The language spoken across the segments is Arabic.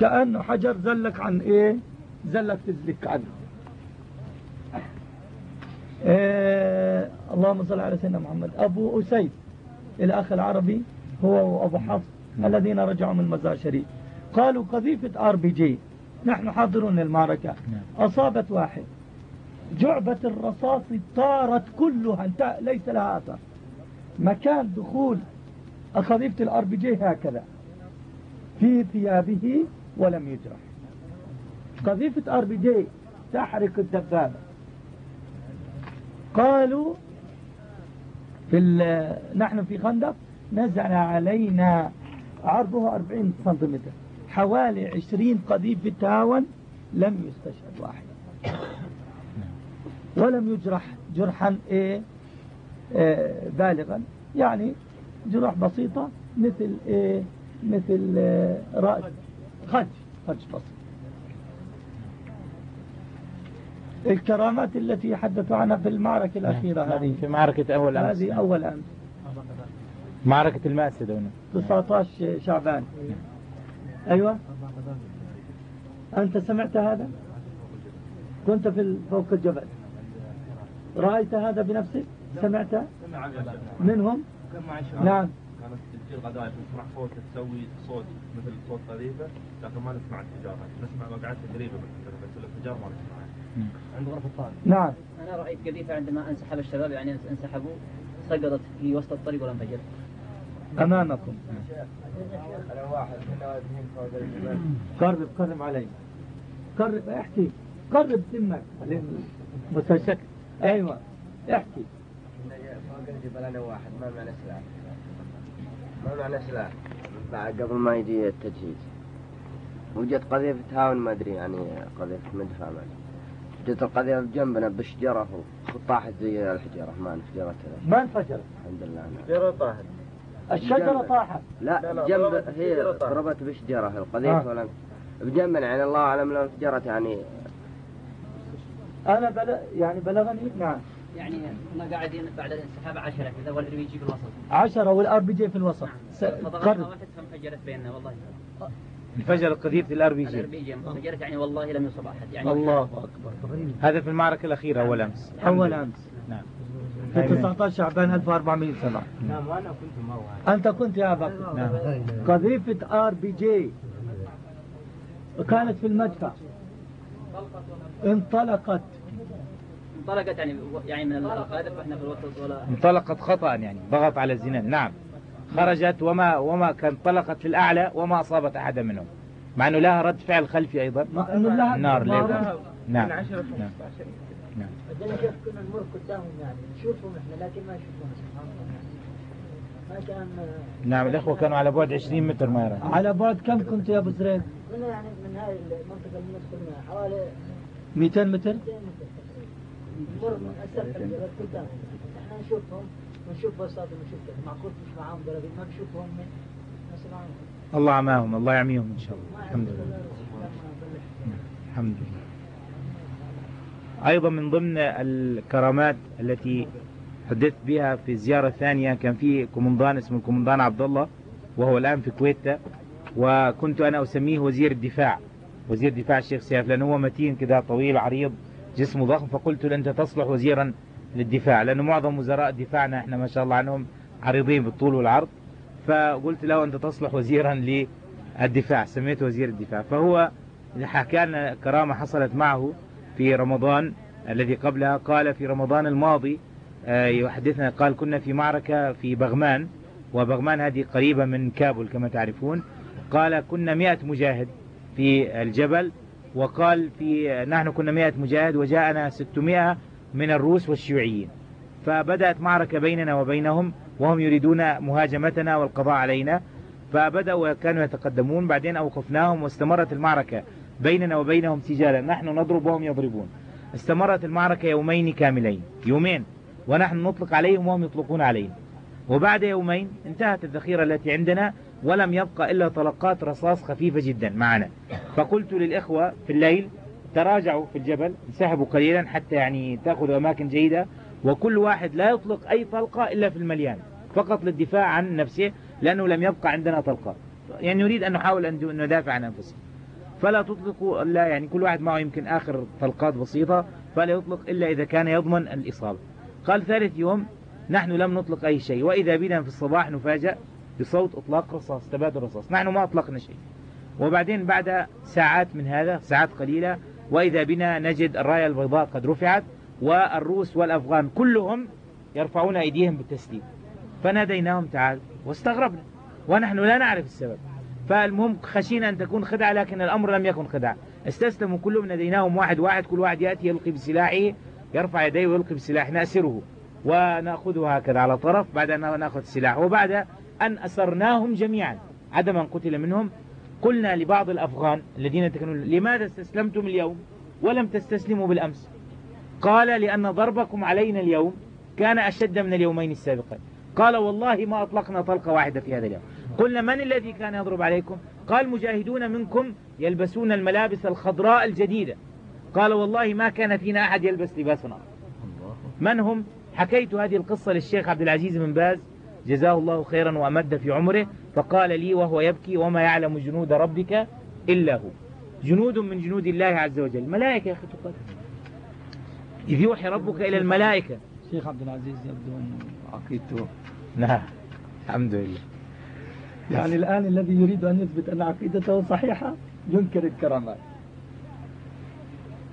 كأنه حجر زلك عن إيه؟ زلك تزلك عنه. إيه اللهم صل على سيدنا محمد. أبو أسيد الأخ العربي هو وأبو حفص الذين رجعوا من مزار شريف. قالوا قذيفة آر بي جي نحن حاضرون المعركة أصابت واحد. جعبة الرصاص طارت كلها ليس لها اثر مكان دخول قذيفة الار بي جي هكذا. في ثيابه ولم يجرح. قذيفة آر بي جي تحرق الدبابة. قالوا في نحن في خندق نزل علينا عرضه 40 سنتيمتر. حوالي 20 قذيفة هاون لم يستشهد واحد. ولم يجرح جرحا إيه بالغا. يعني جروح بسيطة مثل إيه مثل إيه رأس. خج خج بسيط الكرامات التي حدثوا عنها في المعركة الأخيرة نعم. هذه. في معركة أول أمس. هذه أول أمس. معركة المأسدة هنا. 19 شعبان. أيوة. أنت سمعت هذا؟ كنت في فوق الجبل. رأيت هذا بنفسك؟ سمعت؟ منهم؟ نعم. كانت تجي الغداء تسمع صوت تسوي صوت مثل صوت قذيفة لكن ما نسمع انفجارات نسمع مقعدات قريبة من بس الانفجار ما نسمع عند غرفة الطالب نعم. أنا رأيت قذيفة عندما انسحب الشباب يعني انسحبوا سقطت في وسط الطريق ولا انفجرت أمامكم. أنا واحد من واقفين فوق الجبل قرب قرب علي. قرب احكي. قرب سمك. مسلسل أيوه. احكي. فوق الجبل أنا واحد ما معنا سلاح؟ ما معنا سلاح؟ بعد قبل ما يجي التجهيز. وجت قذيفة هاون ما أدري يعني قذيفة مدفع ما جت القذيفة بجنبنا بشجرة طاحت زي الحجرة ما انفجرت ما انفجرت؟ الحمد لله. أنا. شجرة طاحت. الشجرة طاحت. لا لا، جنب هي. ضربت بشجرة القذيفة آه. ولا بجنبنا يعني الله أعلم لو انفجرت يعني أنا بل... يعني بلغني نعم. يعني هم قاعدين بعد الانسحاب عشرة كذا والرمي يجي في الوسط. عشرة والار بي جي في الوسط. س... فضغطنا قرب واحد فانفجرت بيننا والله. انفجر قذيفة الار بي جي الرمي انفجرت يعني والله لم يصب أحد يعني الله أكبر. هذا في المعركة الأخيرة أول أمس. أول أمس. نعم. في 19 شعبان 1400 سنة نعم. وأنا كنت موعد أنت كنت يا بكر نعم. قذيفة ار بي جي كانت في المدفع. انطلقت. انطلقت يعني يعني من القاذف وإحنا في الوسط ولا انطلقت خطأ يعني ضغط على الزناد نعم. خرجت وما وما كان انطلقت في الأعلى وما أصابت أحدا منهم. مع أنه لها رد فعل خلفي أيضا. ما أنه لها ليه هو- نعم. من 10 نعم. 15 نعم. كيف كنا نمر قدامهم يعني. نشوفهم إحنا لكن ما يشوفونا سبحان الله ما كان نعم الإخوة كانوا على بعد 20 متر ما يرى. على بعد كم كنت يا أبو زريد من يعني من هاي المنطقة اللي ندخل منها حوالي 200 متر؟ 200 متر. نمر من قدامهم. إحنا نشوفهم. ونشوف بساطهم ونشوف كيف معقول مش معاهم دلوقتي ما بشوفهم من نسمعهم الله عماهم الله يعميهم إن شاء الله. الحمد لله. الحمد لله. أيضا من ضمن الكرامات التي حدثت بها في الزيارة الثانية كان في كومندان اسمه الكومندان عبد الله وهو الآن في كويتا وكنت أنا أسميه وزير الدفاع. وزير دفاع الشيخ سياف لأنه هو متين كذا طويل عريض جسمه ضخم فقلت له أنت تصلح وزيرا للدفاع لأنه معظم وزراء دفاعنا إحنا ما شاء الله عنهم عريضين بالطول والعرض. فقلت له أنت تصلح وزيرا للدفاع سميته وزير الدفاع. فهو حكى لنا كرامة حصلت معه في رمضان الذي قبلها قال في رمضان الماضي آه، يحدثنا قال كنا في معركة في بغمان وبغمان هذه قريبة من كابول كما تعرفون. قال كنا مئة مجاهد في الجبل وقال في نحن كنا مئة مجاهد وجاءنا 600 من الروس والشيوعيين. فبدأت معركة بيننا وبينهم وهم يريدون مهاجمتنا والقضاء علينا. فبدأوا وكانوا يتقدمون. بعدين أوقفناهم واستمرت المعركة بيننا وبينهم سجالا نحن نضرب وهم يضربون. استمرت المعركة يومين كاملين. يومين. ونحن نطلق عليهم وهم يطلقون علينا وبعد يومين انتهت الذخيرة التي عندنا ولم يبقى إلا طلقات رصاص خفيفة جدا معنا. فقلت للإخوة في الليل تراجعوا في الجبل انسحبوا قليلا حتى يعني تأخذوا أماكن جيدة وكل واحد لا يطلق أي طلقة إلا في المليان فقط للدفاع عن نفسه لأنه لم يبقى عندنا طلقات يعني نريد أن نحاول أن ندافع عن أنفسنا. فلا تطلقوا إلا يعني كل واحد معه يمكن آخر طلقات بسيطة فلا يطلق إلا إذا كان يضمن الإصابة. قال ثالث يوم نحن لم نطلق أي شيء وإذا بنا في الصباح نفاجأ بصوت إطلاق رصاص تبادل رصاص. نحن ما أطلقنا شيء. وبعدين بعد ساعات من هذا ساعات قليلة وإذا بنا نجد الراية البيضاء قد رفعت والروس والأفغان كلهم يرفعون أيديهم بالتسليم. فناديناهم تعال واستغربنا. ونحن لا نعرف السبب. فالمهم خشينا أن تكون خدعة لكن الأمر لم يكن خدعة. استسلموا كلهم ناديناهم واحد واحد كل واحد يأتي يلقي بسلاحه يرفع يديه ويلقي بسلاح. نأسره ونأخذه هكذا على طرف بعد أن نأخذ السلاح وبعد أن أسرناهم جميعا. عدم من قتل منهم. قلنا لبعض الأفغان الذين تكونوا لماذا استسلمتم اليوم ولم تستسلموا بالأمس؟ قال لأن ضربكم علينا اليوم كان أشد من اليومين السابقين. قال والله ما أطلقنا طلقة واحدة في هذا اليوم. قلنا من الذي كان يضرب عليكم؟ قال مجاهدون منكم يلبسون الملابس الخضراء الجديدة. قال والله ما كان فينا أحد يلبس لباسنا. من هم؟ حكيت هذه القصة للشيخ عبد العزيز بن باز. جزاه الله خيرا وأمد في عمره. فقال لي وهو يبكي وما يعلم جنود ربك إلا هو. جنود من جنود الله عز وجل. ملائكة يا أخي تقاتل إذ يوحي ربك إلى الملائكة. الشيخ عبد العزيز يبدو أن عقيدته نعم. الحمد لله. يعني الآن الذي يريد أن يثبت أن عقيدته صحيحة ينكر الكرامات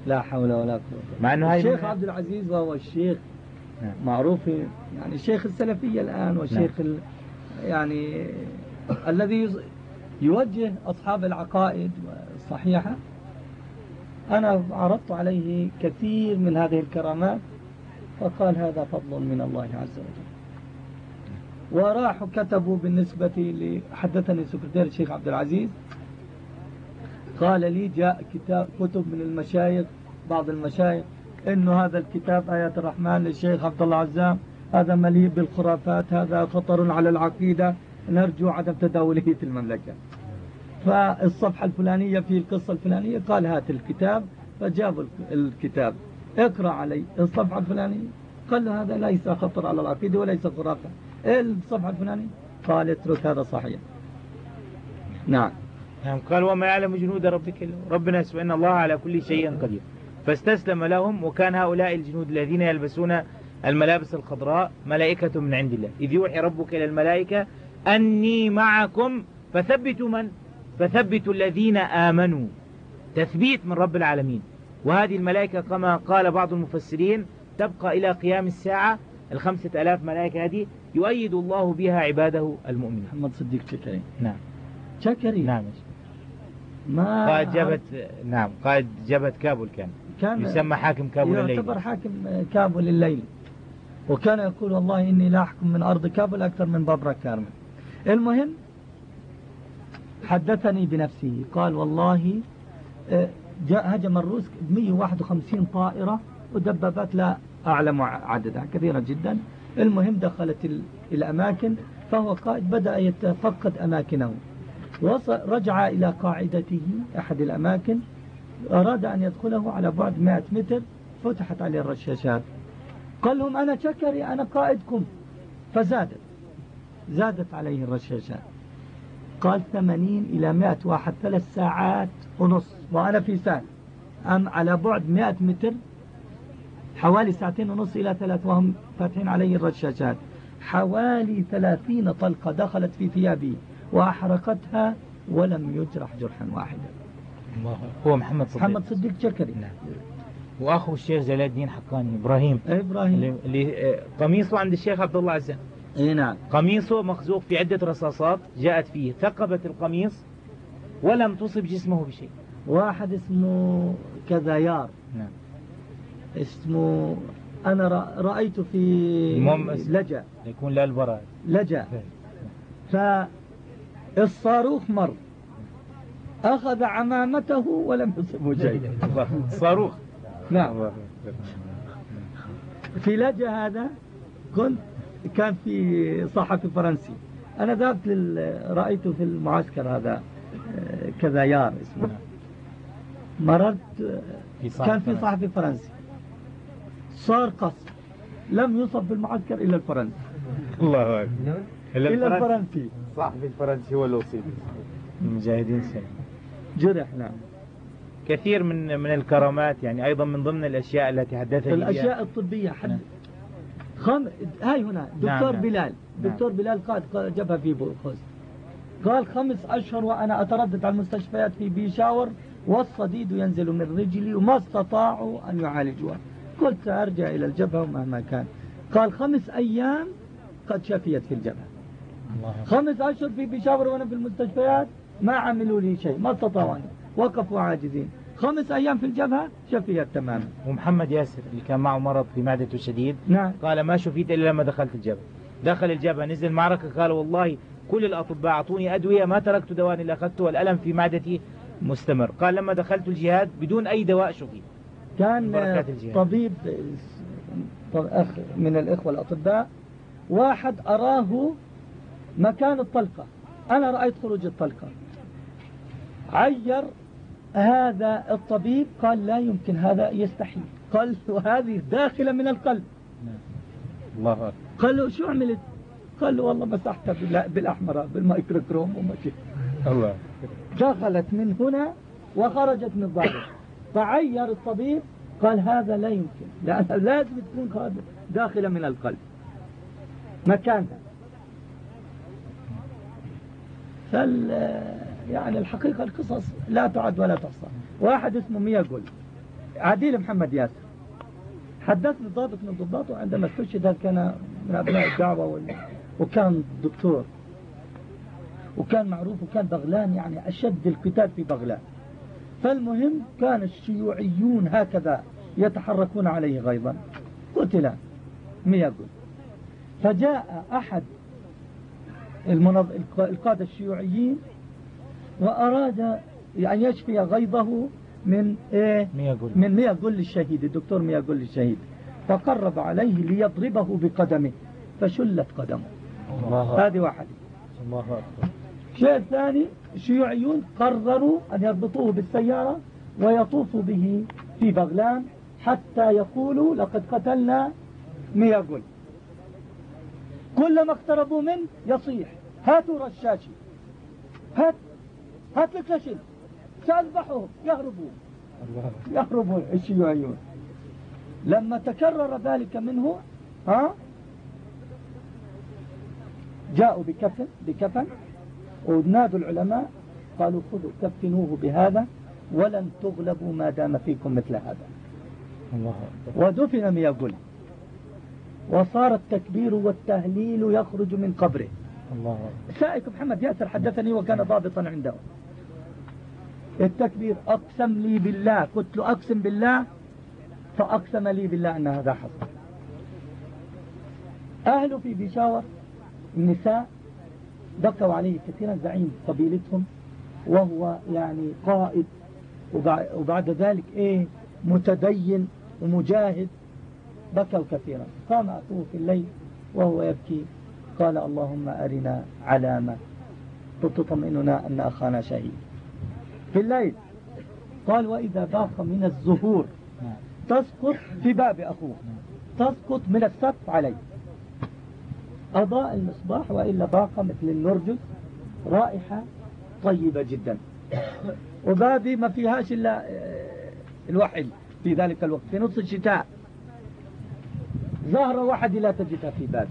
لا حول ولا قوة. مع أنه الشيخ عبد العزيز وهو الشيخ نعم. معروف يعني شيخ السلفية الآن والشيخ ال يعني الذي يوجه أصحاب العقائد الصحيحة. أنا عرضت عليه كثير من هذه الكرامات فقال هذا فضل من الله عز وجل. وراحوا كتبوا بالنسبة حدثني سكرتير الشيخ عبد العزيز. قال لي جاء كتاب كتب من المشايخ بعض المشايخ إنه هذا الكتاب آيات الرحمن للشيخ عبد الله عزام. هذا مليء بالخرافات هذا خطر على العقيدة. نرجو عدم تداوله في المملكة. فالصفحة الفلانية في القصة الفلانية قال هات الكتاب فجابوا الكتاب. اقرأ علي الصفحة الفلانية. قال له هذا ليس خطر على العقيدة وليس خرافة. الصفحة الفلانية؟ قال اترك هذا صحيح. نعم. نعم قال وما يعلم جنود ربك هو. ربنا سبحانه الله على كل شيء قدير. فاستسلم لهم وكان هؤلاء الجنود الذين يلبسون الملابس الخضراء ملائكة من عند الله. إذ يوحي ربك إلى الملائكة أني معكم فثبتوا من؟ فثبتوا الذين آمنوا. تثبيت من رب العالمين. وهذه الملائكة كما قال بعض المفسرين تبقى إلى قيام الساعة الخمسة ألاف ملائكة هذه يؤيد الله بها عباده المؤمنين. محمد صديق شكري. نعم. شكري. نعم. ما قائد جبهة نعم قائد جبهة كابول كان. كان يسمى حاكم كابول الليل. يعتبر حاكم كابول الليل. وكان يقول والله إني لا أحكم من أرض كابول أكثر من بابرا كارمل المهم حدثني بنفسه قال والله آه، جاء هجم الروس ب 151 طائرة ودبابات لا أعلم عددها كثيرة جدا. المهم دخلت ال- الأماكن فهو قائد بدأ يتفقد أماكنه. رجع إلى قاعدته أحد الأماكن أراد أن يدخله على بعد 100 متر فتحت عليه الرشاشات. قال لهم أنا شكري أنا قائدكم. فزادت. زادت عليه الرشاشات قال 80 إلى 100 واحد ثلاث ساعات ونص. وأنا في ساعة. أم على بعد 100 متر حوالي ساعتين ونص إلى ثلاث وهم فاتحين عليه الرشاشات حوالي ثلاثين طلقة دخلت في ثيابي وأحرقتها ولم يجرح جرحا واحدا. هو محمد صديق. محمد صديق شكري نعم. وأخو الشيخ جلال الدين حقاني إبراهيم. إبراهيم. اللي, اللي آه، قميصه عند الشيخ عبد الله عزام اي نعم. قميصه مخزوق في عدة رصاصات جاءت فيه. ثقبت القميص ولم تصب جسمه بشيء. واحد اسمه كذايار. نعم. اسمه أنا رأ- رأيت في لجأ. يكون لا البراء لجأ. فالصاروخ مر. أخذ عمامته ولم يصبه شيء. صاروخ. نعم. في لجأ هذا كنت كان في صحفي فرنسي. أنا ذهبت لل... رأيته في المعسكر هذا آه، كذايار اسمه. مررت في صحفي كان في. صحفي فرنسي. صار قصر لم يصب في المعسكر إلا الفرنسي. الله أكبر. إلا الفرنسي. صاحبي الفرنسي هو اللي اصيب المجاهدين سنة جرح نعم. كثير من من الكرامات يعني أيضا من ضمن الأشياء التي حدثني الأشياء الطبية حد نعم. خم... هاي هنا دكتور نعم، نعم. بلال. نعم. دكتور بلال قال قال جابها في بوخوز قال خمس أشهر وأنا أتردد على المستشفيات في بيشاور والصديد ينزل من رجلي وما استطاعوا أن يعالجوها. قلت سأرجع إلى الجبهة ومهما كان. قال خمس أيام قد شفيت في الجبهة. الله. خمس أشهر في بيشاور وأنا في المستشفيات ما عملوا لي شيء ما استطاعوا وقفوا عاجزين. خمس أيام في الجبهة؟ شفيت تماما ومحمد ياسر اللي كان معه مرض في معدته شديد نعم. قال ما شفيت إلا لما دخلت الجبهة. دخل الجبهة نزل معركة قال والله كل الأطباء أعطوني أدوية ما تركت دواء إلا أخذته والألم في معدتي مستمر. قال لما دخلت الجهاد بدون أي دواء شفيت. كان. طبيب طب- أخ من الإخوة الأطباء واحد أراه مكان الطلقة. أنا رأيت خروج الطلقة. عير هذا الطبيب قال لا يمكن هذا يستحيل. قال وهذه داخلة من القلب. الله أكبر. قال له شو عملت؟ قال له والله مسحتها بال- بالأحمر بالميكروكروم ومشي الله دخلت من هنا وخرجت من الظهر فعير الطبيب قال هذا لا يمكن. لأن لازم تكون داخلة من القلب. مكانها. فال يعني الحقيقة القصص لا تعد ولا تحصى. واحد اسمه مياقول عديل محمد ياسر. حدثني ضابط من ضباطه عندما استشهد كان من أبناء الدعوة وال- وكان دكتور. وكان معروف وكان بغلان يعني أشد القتال في بغلان. فالمهم كان الشيوعيون هكذا يتحركون عليه غيظا. قتل مياغون فجاء أحد القادة الشيوعيين وأراد أن يشفي غيظه من إيه؟ من مياغول الشهيد. الدكتور مياغول الشهيد. فقرب عليه ليضربه بقدمه فشلت قدمه. الله هذه واحدة. الله أكبر. الشيء الثاني الشيوعيون قرروا أن يربطوه بالسيارة ويطوفوا به في بغلان حتى يقولوا لقد قتلنا مياغول كلما اقتربوا منه يصيح هاتوا رشاشي هات هات لك رشد سأذبحهم يهربون يهربون الشيوعيون لما تكرر ذلك منه ها؟ جاءوا بكفن بكفن ونادوا العلماء قالوا خذوا كفنوه بهذا ولن تغلبوا ما دام فيكم مثل هذا. الله. ودفن مياقول وصار التكبير والتهليل يخرج من قبره. الله. سائق محمد ياسر حدثني وكان ضابطا عنده. التكبير أقسم لي بالله قلت له أقسم بالله فأقسم لي بالله أن هذا حصل. أهله في بيشاور النساء بكوا عليه كثيرا زعيم قبيلتهم وهو يعني قائد وبع- وبعد ذلك إيه متدين ومجاهد بكوا كثيرا. قام أخوه في الليل وهو يبكي قال اللهم أرنا علامة تطمئننا أن أخانا شهيد. في الليل. قال وإذا باق من الزهور. تسقط في باب أخوه تسقط من السقف عليه. أضاء المصباح وإلا باق مثل النرجس رائحة طيبة جدا. وبابي ما فيهاش إلا آه، الوحل في ذلك الوقت في نص الشتاء. زهرة واحدة لا تجدها في بابي.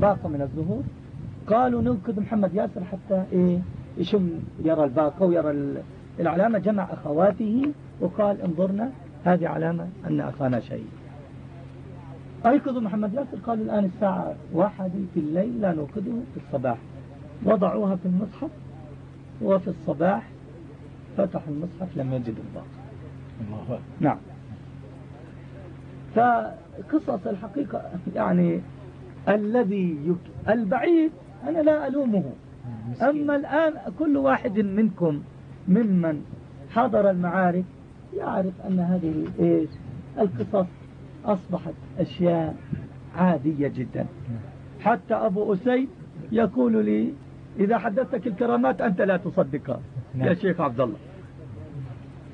باقة من الزهور. قالوا ننقذ محمد ياسر حتى إيه؟ يشم يرى الباقة ويرى ال- العلامة جمع أخواته وقال انظرنا هذه علامة أن أخانا شهيد أيقظوا محمد ياسر قالوا الآن الساعة واحدة في الليل لا نوقظه في الصباح. وضعوها في المصحف وفي الصباح فتحوا المصحف لم يجدوا الباقة. الله نعم. فقصص الحقيقة يعني الذي يك... البعيد أنا لا ألومه. أما الآن كل واحد منكم ممن حضر المعارك يعرف أن هذه إيش؟ القصص أصبحت أشياء عادية جدا. حتى أبو أسيد يقول لي إذا حدثتك الكرامات أنت لا تصدقها يا نعم. شيخ عبد الله.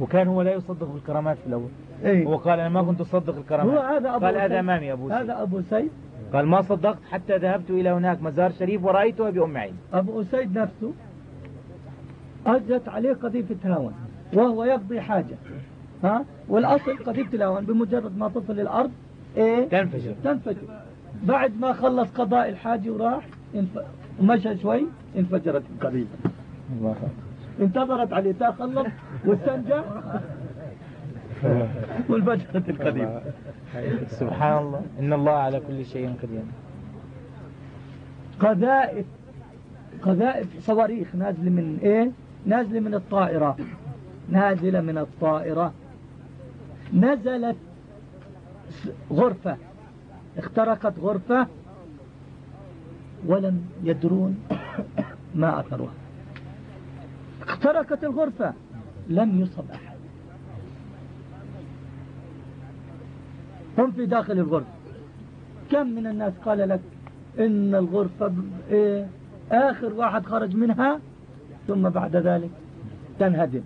وكان هو لا يصدق الكرامات في الأول. إيه؟ هو قال أنا ما كنت أصدق الكرامات. هو هذا أبو قال هذا أبو سيد هذا أبو سيد قال ما صدقت حتى ذهبت إلى هناك مزار شريف ورأيتها بأم عين. أبو أسيد نفسه أجت عليه قذيفة هاون وهو يقضي حاجة. ها؟ والأصل قذيفة الأوان بمجرد ما تصل الأرض إيه؟ تنفجر. تنفجر. بعد ما خلص قضاء الحاجة وراح انف... ومشى شوي انفجرت القذيفة. الله انتظرت عليه تخلص واستنجى. وانفجرت القذيفة سبحان الله. إن الله على كل شيء قدير. قذائف قذائف صواريخ نازلة من إيه؟ نازلة من الطائرة. نازلة من الطائرة. نزلت غرفة. اخترقت غرفة. ولم يدرون ما أثرها. اخترقت الغرفة. لم يصب أحد هم في داخل الغرفة. كم من الناس قال لك إن الغرفة إيه آخر واحد خرج منها ثم بعد ذلك تنهدم.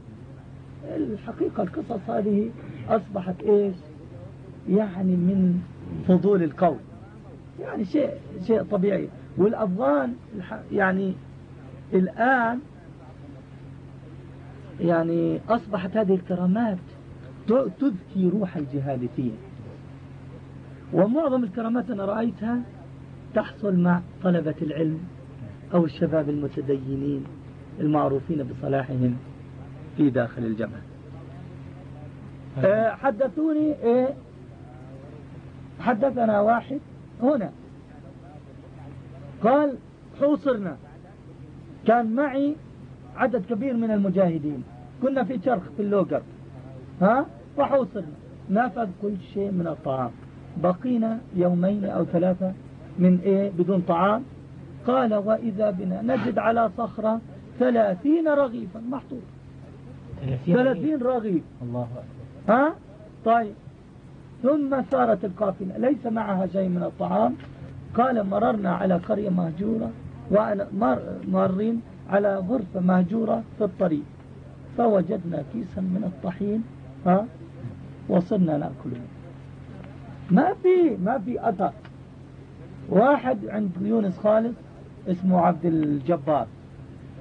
الحقيقة القصص هذه أصبحت إيش؟ يعني من فضول القول. يعني شيء شيء طبيعي. والأفغان يعني الآن يعني أصبحت هذه الكرامات تذكي روح الجهاديين. ومعظم الكرامات أنا رأيتها تحصل مع طلبة العلم أو الشباب المتدينين المعروفين بصلاحهم في داخل الجبهة آه، حدثوني إيه حدثنا واحد هنا. قال حوصرنا. كان معي عدد كبير من المجاهدين. كنا في شرخ في اللوقر. ها؟ فحوصرنا. نافذ كل شيء من الطعام. بقينا يومين أو ثلاثة من إيه؟ بدون طعام. قال وإذا بنا نجد على صخرة ثلاثين رغيفا محطوط. ثلاثين رغيف. الله ها؟ طيب. ثم سارت القافلة ليس معها شيء من الطعام. قال مررنا على قرية مهجورة وأنا مر مارين على غرفة مهجورة في الطريق. فوجدنا كيسا من الطحين ها؟ وصرنا نأكله. ما في ما في أثر. واحد عند يونس خالد اسمه عبد الجبار.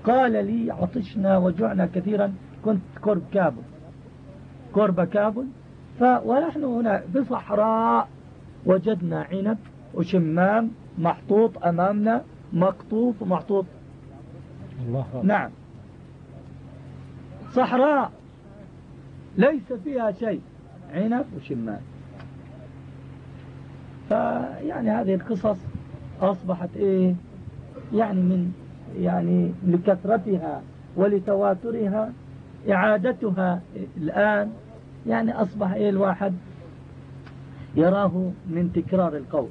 قال لي عطشنا وجعنا كثيرا كنت قرب كابل. قرب كابل. ف ونحن هنا بصحراء وجدنا عنب وشمام محطوط أمامنا مقطوف ومحطوط. الله. نعم. صحراء ليس فيها شيء. عنب وشمام. فيعني هذه القصص أصبحت إيه؟ يعني من يعني لكثرتها ولتواترها إعادتها الآن. يعني أصبح إيه الواحد؟ يراه من تكرار القول.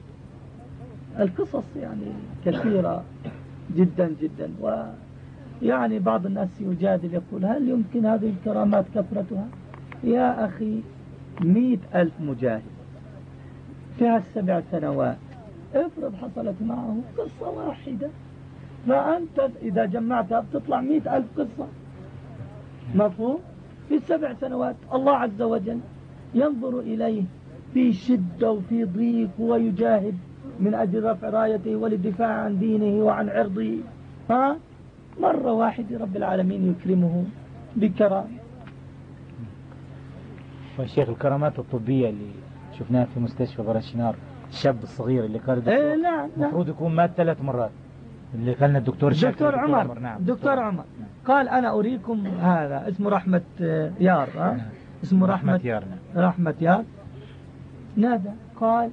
القصص يعني كثيرة جدا جدا ويعني بعض الناس يجادل يقول هل يمكن هذه الكرامات كثرتها؟ يا أخي مئة ألف مجاهد. في هالسبع سنوات. افرض حصلت معه قصة واحدة. فأنت إذا جمعتها بتطلع مئة ألف قصة. مفهوم؟ في السبع سنوات الله عز وجل ينظر إليه في شدة وفي ضيق ويجاهد من أجل رفع رايته والدفاع عن دينه وعن عرضه. ها؟ مرة واحدة رب العالمين يكرمه بكرم والشيخ الكرامات الطبية اللي شفناها في مستشفى برشنار الشاب الصغير اللي قال الدكتور نعم نعم المفروض يكون مات ثلاث مرات. اللي قالنا الدكتور شاكر دكتور عمر نعم. دكتور عمر. قال أنا أريكم هذا اسمه رحمة يار ها؟ نعم. اسمه رحمة رحمة يارنا رحمة يار. نادى قال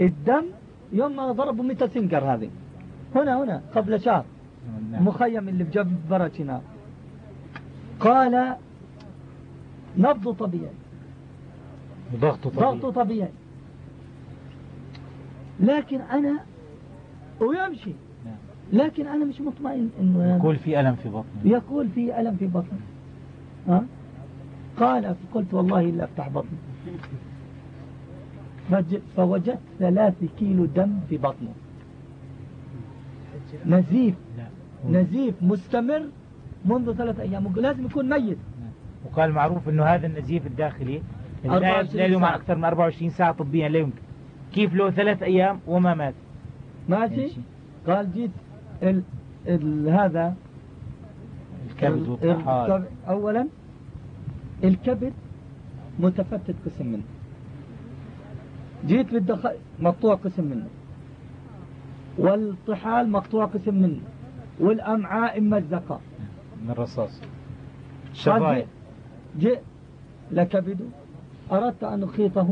الدم يوم ما ضربوا متى سنكر هذه. هنا هنا قبل شهر. نعم. مخيم اللي بجنب برشنا قال نبض طبيعي. وضغطه طبيعي. ضغطه طبيعي. لكن أنا ويمشي. نعم. لكن أنا مش مطمئن إنه يقول في ألم في بطنه. يقول في ألم في بطنه. ها؟ قال فقلت والله إلا أفتح بطني. فوجدت ثلاثة كيلو دم في بطنه. نزيف. لا. نزيف مستمر منذ ثلاثة أيام. لازم يكون ميت. وقال معروف إنه هذا النزيف الداخلي لا 24 لا له مع ساعة. أكثر من 24 ساعة طبيا لا يمكن. كيف له ثلاث أيام وما مات؟ ماشي. ماشي. قال جيت ال... ال... هذا الكبد ال- والطحال. أولا الكبد متفتت قسم منه. جيت بالدخل مقطوع قسم منه. والطحال مقطوع قسم منه. والأمعاء ممزقة من الرصاص جئ جئ لكبده أردت أن أخيطه؟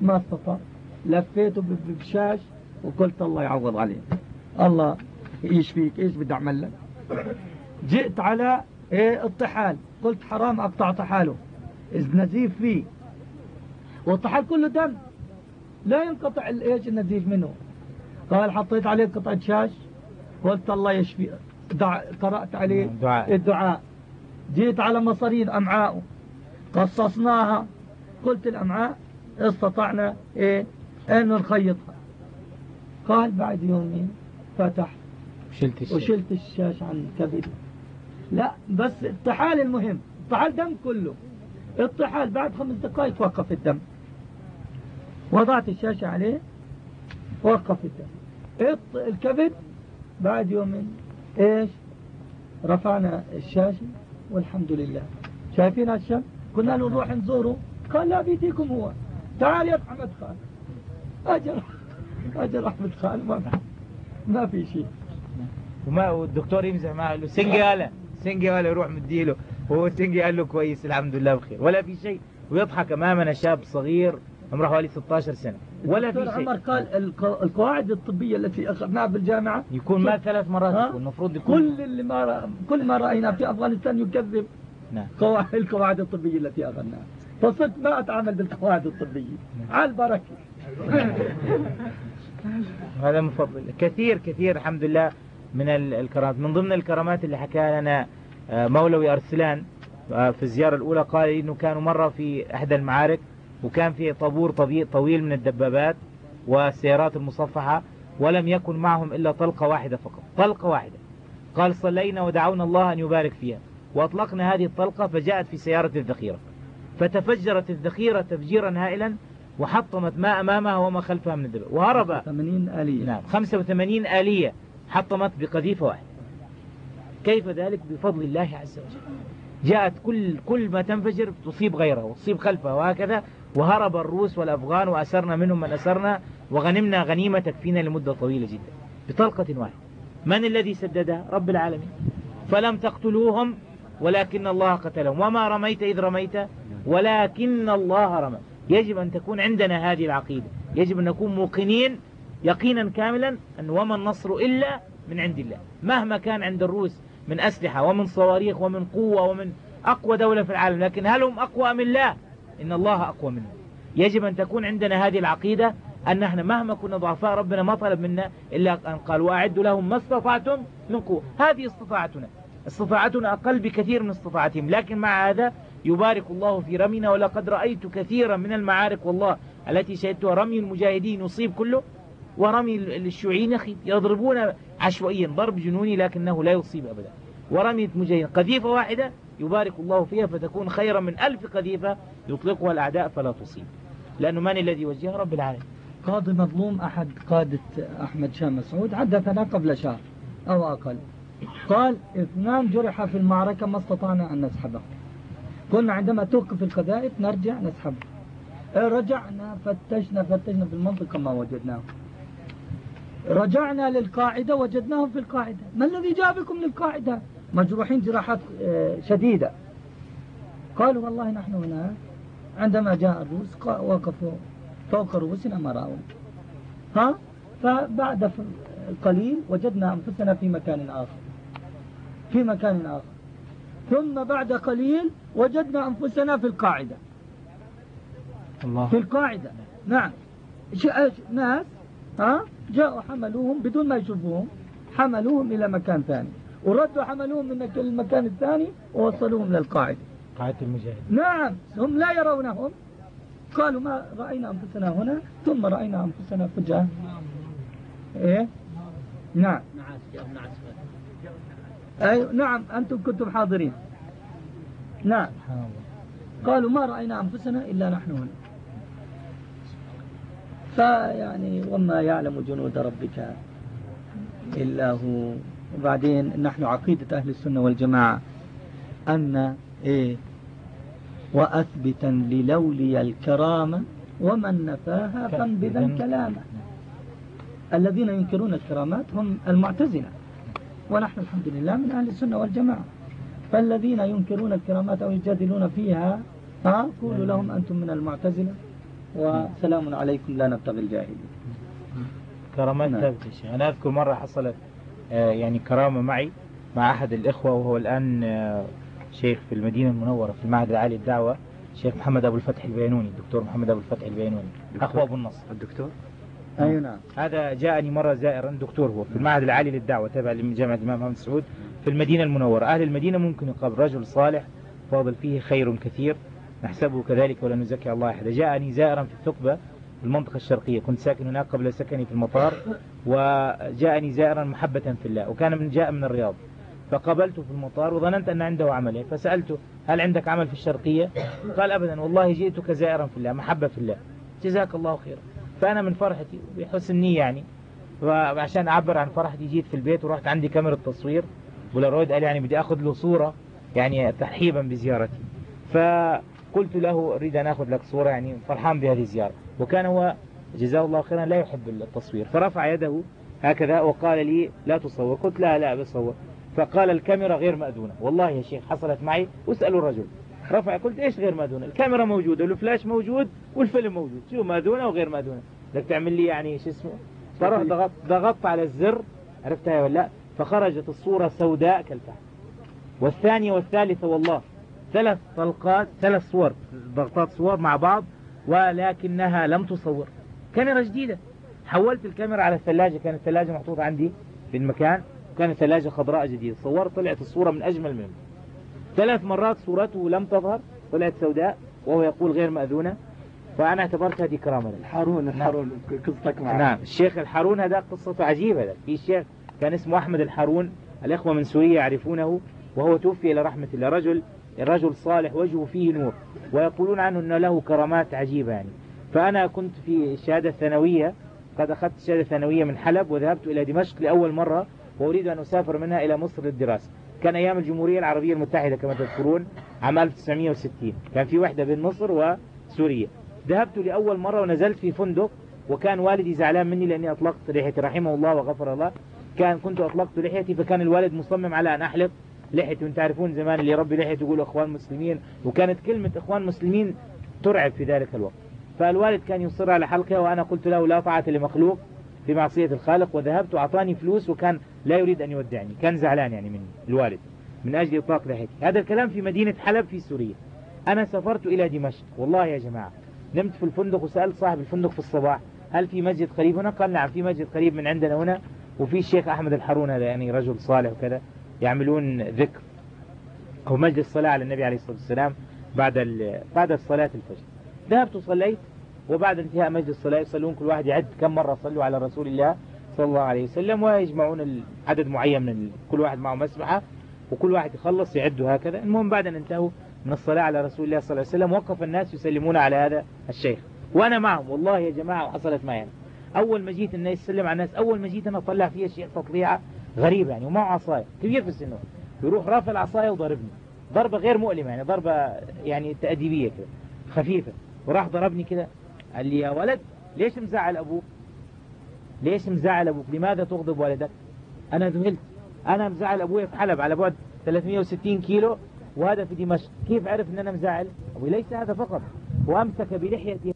ما استطعت. لفيته ببشاش وقلت الله يعوض عليه الله يشفيك إيش بدي أعمل لك؟ جئت على إيه الطحال قلت حرام أقطع طحاله. إذ نزيف فيه. والطحال كله دم. لا ينقطع ال- إيش النزيف منه. قال حطيت عليه قطعة شاش. قلت الله يشفي. دع... قرأت عليه دعاء. الدعاء. جيت على مصارين أمعاءه قصصناها. قلت الأمعاء استطعنا إيه؟ أنه نخيطها قال بعد يومين فتح. شلت الشيء وشلت الشاش عن كبدي لا بس الطحال المهم. الطحال دم كله. الطحال بعد خمس دقائق وقف الدم. وضعت الشاشة عليه وقف الدم. الكبد بعد يومين إيش؟ رفعنا الشاشة والحمد لله. شايفين هالشم كنا نروح نزوره. قال لا بيديكم هو. تعال يا أحمد خان. أجل أجل أحمد خان ما ما في شيء. وما والدكتور يمزح معه قال له سنجي هلا سنجي هلا يروح مديله. وهو سنجي قال له كويس الحمد لله بخير. ولا في شيء. ويضحك امامنا شاب صغير عمره حوالي 16 سنة. ولا في دكتور عمر شيء قال الق- القواعد الطبية التي أخذناها بالجامعة يكون مات ثلاث مرات المفروض يكون كل اللي ما رأ... كل ما رأينا في أفغانستان يكذب. نعم. قواعد القواعد الطبية التي أخذناها. فصرت ما أتعامل بالقواعد الطبية على البركة. هذا من فضل الله كثير كثير الحمد لله من ال- الكرامات. من ضمن الكرامات اللي حكاها لنا آه، مولوي أرسلان آه، في الزيارة الأولى قال إنه كانوا مرة في إحدى المعارك وكان في طابور طويل من الدبابات والسيارات المصفحة ولم يكن معهم إلا طلقة واحدة فقط. طلقة واحدة. قال صلينا ودعونا الله أن يبارك فيها. وأطلقنا هذه الطلقة فجاءت في سيارة الذخيرة. فتفجرت الذخيرة تفجيرا هائلا وحطمت ما أمامها وما خلفها من الدبابة وهرب. 80 آلية. نعم. 85 آلية حطمت بقذيفة واحدة. كيف ذلك؟ بفضل الله عز وجل. جاءت كل كل ما تنفجر تصيب غيرها وتصيب خلفها وهكذا. وهرب الروس والأفغان وأسرنا منهم من أسرنا وغنمنا غنيمة تكفينا لمدة طويلة جدا بطلقة واحدة. من الذي سددها؟ رب العالمين. فلم تقتلوهم ولكن الله قتلهم. وما رميت إذ رميت؟ ولكن الله رمى. يجب أن تكون عندنا هذه العقيدة. يجب أن نكون موقنين يقينا كاملا أن وما النصر إلا من عند الله. مهما كان عند الروس من أسلحة ومن صواريخ ومن قوة ومن أقوى دولة في العالم لكن هل هم أقوى من الله إن الله أقوى منهم. يجب أن تكون عندنا هذه العقيدة أن إحنا مهما كنا ضعفاء ربنا ما طلب منا إلا أن قال وأعدوا لهم ما استطعتم من قوة. هذه استطاعتنا. استطاعتنا أقل بكثير من استطاعتهم لكن مع هذا يبارك الله في رمينا ولقد رأيت كثيرا من المعارك والله التي شهدتها رمي المجاهدين يصيب كله ورمي الشيوعيين أخي يضربون عشوائيا ضرب جنوني لكنه لا يصيب أبدا. ورمي مجاهدين. قذيفة واحدة يبارك الله فيها فتكون خيرا من ألف قذيفة يطلقها الأعداء فلا تصيب. لأنه من الذي يوجهها؟ رب العالمين. قاضي مظلوم أحد قادة أحمد شاه مسعود حدثنا قبل شهر أو أقل. قال اثنان جرح في المعركة ما استطعنا أن نسحبه قلنا عندما توقف القذائف نرجع نسحبه. رجعنا فتشنا فتشنا في المنطقة ما وجدناه. رجعنا للقاعدة وجدناهم في القاعدة. ما الذي جابكم للقاعدة؟ مجروحين جراحات آه، شديدة. قالوا والله نحن هنا عندما جاء الروس وقفوا فوق رؤوسنا ما رأوا. ها؟ فبعد قليل وجدنا أنفسنا في مكان آخر. في مكان آخر. ثم بعد قليل وجدنا أنفسنا في القاعدة. الله. في القاعدة. نعم. ناس ها؟ جاءوا حملوهم بدون ما يشوفوهم حملوهم إلى مكان ثاني. وردوا حملوهم من المكان الثاني ووصلوهم للقاعدة قاعدة المجاهد نعم. هم لا يرونهم. قالوا ما رأينا أنفسنا هنا ثم رأينا أنفسنا فجأة. إيه؟ نعم. نعاس جاء نعاس أي نعم أنتم كنتم حاضرين. نعم. قالوا ما رأينا أنفسنا إلا نحن هنا. فيعني وما يعلم جنود ربك إلا هو. وبعدين نحن عقيدة أهل السنة والجماعة أن إيه؟ وأثبتا للولي الكرامة ومن نفاها فانبذا كلامه الذين ينكرون الكرامات هم المعتزلة. ونحن الحمد لله من أهل السنة والجماعة. فالذين ينكرون الكرامات أو يجادلون فيها ها قولوا لهم أنتم من المعتزلة. وسلام عليكم لا نبتغي الجاهلين. كرامات نعم. يا شيخ. أنا أذكر مرة حصلت آه، يعني كرامة معي مع أحد الإخوة وهو الآن آه، شيخ في المدينة المنورة في المعهد العالي للدعوة شيخ محمد أبو الفتح البيانوني الدكتور محمد أبو الفتح البيانوني أخو أبو النصر. الدكتور؟ أي نعم. هذا جاءني مرة زائرا دكتور هو في المعهد العالي للدعوة تابع لجامعة الإمام محمد سعود في المدينة المنورة. أهل المدينة ممكن يقابل رجل صالح فاضل فيه خير كثير نحسبه كذلك ولا نزكي الله أحد جاءني زائرا في الثقبة في المنطقة الشرقية كنت ساكن هناك قبل سكني في المطار وجاءني زائرا محبة في الله وكان من جاء من الرياض. فقابلته في المطار وظننت أن عنده عمل. فسألته هل عندك عمل في الشرقية؟ قال أبدا والله جئتك زائرا في الله محبة في الله. جزاك الله خيرا. فأنا من فرحتي بحسن نية يعني. وعشان أعبر عن فرحتي جيت في البيت ورحت عندي كاميرا تصوير. بولارويد قال يعني بدي أخذ له صورة يعني ترحيبا بزيارتي. فقلت له أريد أن أخذ لك صورة يعني فرحان بهذه الزيارة. وكان هو جزاه الله خيرا لا يحب التصوير. فرفع يده هكذا وقال لي لا تصور. قلت لا لا بصور. فقال الكاميرا غير مأذونة. والله يا شيخ حصلت معي. واسألوا الرجل. رفع قلت إيش غير مأذونة الكاميرا موجودة والفلاش موجود والفيلم موجود. شو مأذونة وغير مأذونة بدك تعمل لي يعني شو اسمه؟ فرحت ضغطت ضغطت على الزر عرفتها ولا لا؟ فخرجت الصورة سوداء كالفحم والثانية والثالثة والله ثلاث طلقات ثلاث صور ضغطات صور مع بعض ولكنها لم تصور. كاميرا جديدة. حولت الكاميرا على الثلاجة كانت الثلاجة محطوطة عندي في المكان وكانت ثلاجة خضراء جديدة. صورت طلعت الصورة من أجمل منه ثلاث مرات صورته لم تظهر طلعت سوداء وهو يقول غير مأذونة. فأنا اعتبرت هذه كرامة الحارون الحارون قصتك معه نعم. الشيخ الحارون هذا قصته عجيبة. في شيخ كان اسمه أحمد الحارون الإخوة من سوريا يعرفونه وهو توفي إلى رحمة الله. رجل رجل صالح وجهه فيه نور ويقولون عنه أنه له كرامات عجيبة يعني. فأنا كنت في الشهادة الثانوية قد أخذت الشهادة الثانوية من حلب وذهبت إلى دمشق لأول مرة وأريد أن أسافر منها إلى مصر للدراسة. كان أيام الجمهورية العربية المتحدة كما تذكرون عام 1960 كان في وحدة بين مصر وسوريا. ذهبت لأول مرة ونزلت في فندق وكان والدي زعلان مني لأني أطلقت لحيتي رحمه الله وغفر الله. كان كنت أطلقت لحيتي فكان الوالد مصمم على أن أحلق لحيتي. وأنت تعرفون زمان اللي يربي لحيته يقول إخوان مسلمين وكانت كلمة إخوان مسلمين ترعب في ذلك الوقت. فالوالد كان يصر على حلقها وأنا قلت له لا طاعة لمخلوق. في معصية الخالق وذهبت وأعطاني فلوس وكان لا يريد أن يودعني. كان زعلان يعني مني الوالد من أجل إطلاق لحيتي هذا الكلام في مدينة حلب في سوريا. أنا سافرت إلى دمشق. والله يا جماعة نمت في الفندق وسألت صاحب الفندق في الصباح هل في مسجد قريب هنا؟ قال نعم في مسجد قريب من عندنا هنا وفي الشيخ أحمد الحارون هذا يعني رجل صالح وكذا يعملون ذكر أو مجلس صلاة على النبي عليه الصلاة والسلام بعد بعد صلاة الفجر. ذهبت وصليت وبعد انتهاء مجلس الصلاة يصلون كل واحد يعد كم مرة صلوا على رسول الله صلى الله عليه وسلم ويجمعون عدد معين من كل واحد معه مسبحة وكل واحد يخلص يعدوا هكذا. المهم بعد أن انتهوا من الصلاة على رسول الله صلى الله عليه وسلم وقف الناس يسلمون على هذا الشيخ. وأنا معهم والله يا جماعة وحصلت معي. أنا. أول ما جيت الناس يسلم على الناس أول ما جيت أنا أطلع فيها شيء تطليعة غريبة يعني ومعه عصاية كبير في السن. يروح رافع العصاية وضربني. ضربة غير مؤلمة يعني ضربة يعني تأديبية كده خفيفة. وراح ضربني كده. قال لي يا ولد ليش مزعل أبوك؟ ليش مزعل أبوك؟ لماذا تغضب والدك أنا ذهلت أنا مزعل أبوي في حلب على بعد 360 كيلو وهذا في دمشق. كيف عرف أن أنا مزعل؟ أبوي ليس هذا فقط. وأمسك بلحيتي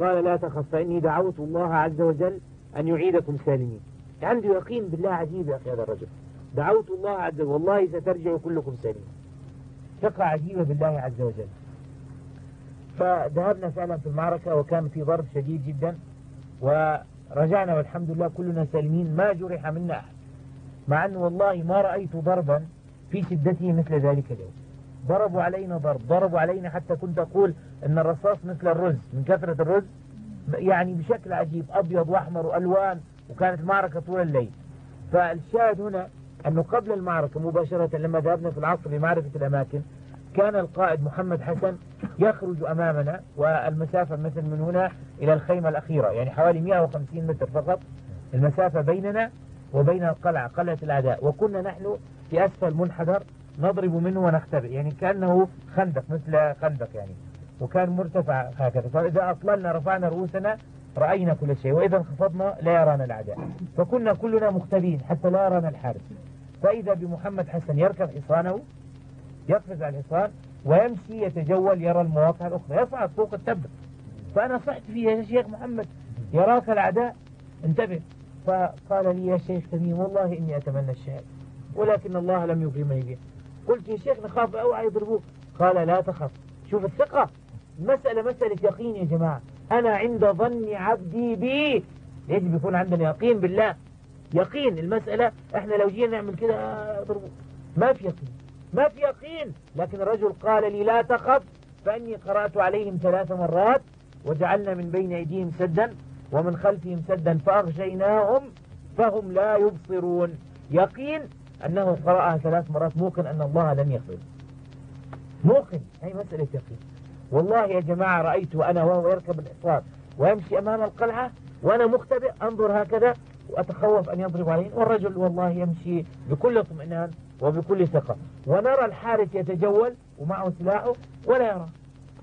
قال لا تخف فإني دعوت الله عز وجل أن يعيدكم سالمين. عنده يقين بالله عجيب يا أخي هذا الرجل. دعوت الله عز وجل. والله سترجع كلكم سالمين. ثقة عجيبة بالله عز وجل. فذهبنا فعلا في المعركة وكان في ضرب شديد جدا. ورجعنا والحمد لله كلنا سالمين ما جرح منا أحد. مع أنه والله ما رأيت ضربا في شدته مثل ذلك اليوم. ضربوا علينا ضرب ضربوا علينا حتى كنت أقول أن الرصاص مثل الرز من كثرة الرز يعني بشكل عجيب أبيض وأحمر وألوان وكانت المعركة طول الليل. فالشاهد هنا أنه قبل المعركة مباشرة لما ذهبنا في العصر لمعرفة الأماكن كان القائد محمد حسن يخرج أمامنا والمسافة مثل من هنا إلى الخيمة الأخيرة يعني حوالي 150 متر فقط. المسافة بيننا وبين القلعة قلعة الأعداء. وكنا نحن في أسفل منحدر نضرب منه ونختبئ يعني كأنه خندق مثل خندق يعني. وكان مرتفع هكذا. فإذا أطللنا رفعنا رؤوسنا رأينا كل شيء. وإذا انخفضنا لا يرانا الأعداء. فكنا كلنا مختبئين حتى لا يرانا الحارس. فإذا بمحمد حسن يركب حصانه يقفز على الحصان ويمشي يتجول يرى المواقع الأخرى يصعد فوق التبة فأنا صحت فيه يا شيخ محمد يراك الأعداء. انتبه. فقال لي يا شيخ تميم والله إني أتمنى الشهادة ولكن الله لم يكرمني به قلت يا شيخ نخاف أوعى يضربوك قال لا تخف شوف الثقة. مسألة مسألة يقين يا جماعة. أنا عند ظن عبدي بي. يجب يكون عندنا يقين بالله. يقين. المسألة إحنا لو جينا نعمل كده آه، ما في يقين. ما في يقين. لكن الرجل قال لي لا تخف فأني قرأت عليهم ثلاث مرات وجعلنا من بين أيديهم سدا ومن خلفهم سدا فأغشيناهم فهم لا يبصرون. يقين أنه قرأها ثلاث مرات موقن أن الله لن يغفر موقن هي مسألة يقين. والله يا جماعة رأيت أنا وهو يركب الإصرار ويمشي أمام القلعة وأنا مختبئ أنظر هكذا وأتخوف أن يضرب علي. والرجل والله يمشي بكل اطمئنان. وبكل ثقة. ونرى الحارس يتجول ومعه سلاحه ولا يرى.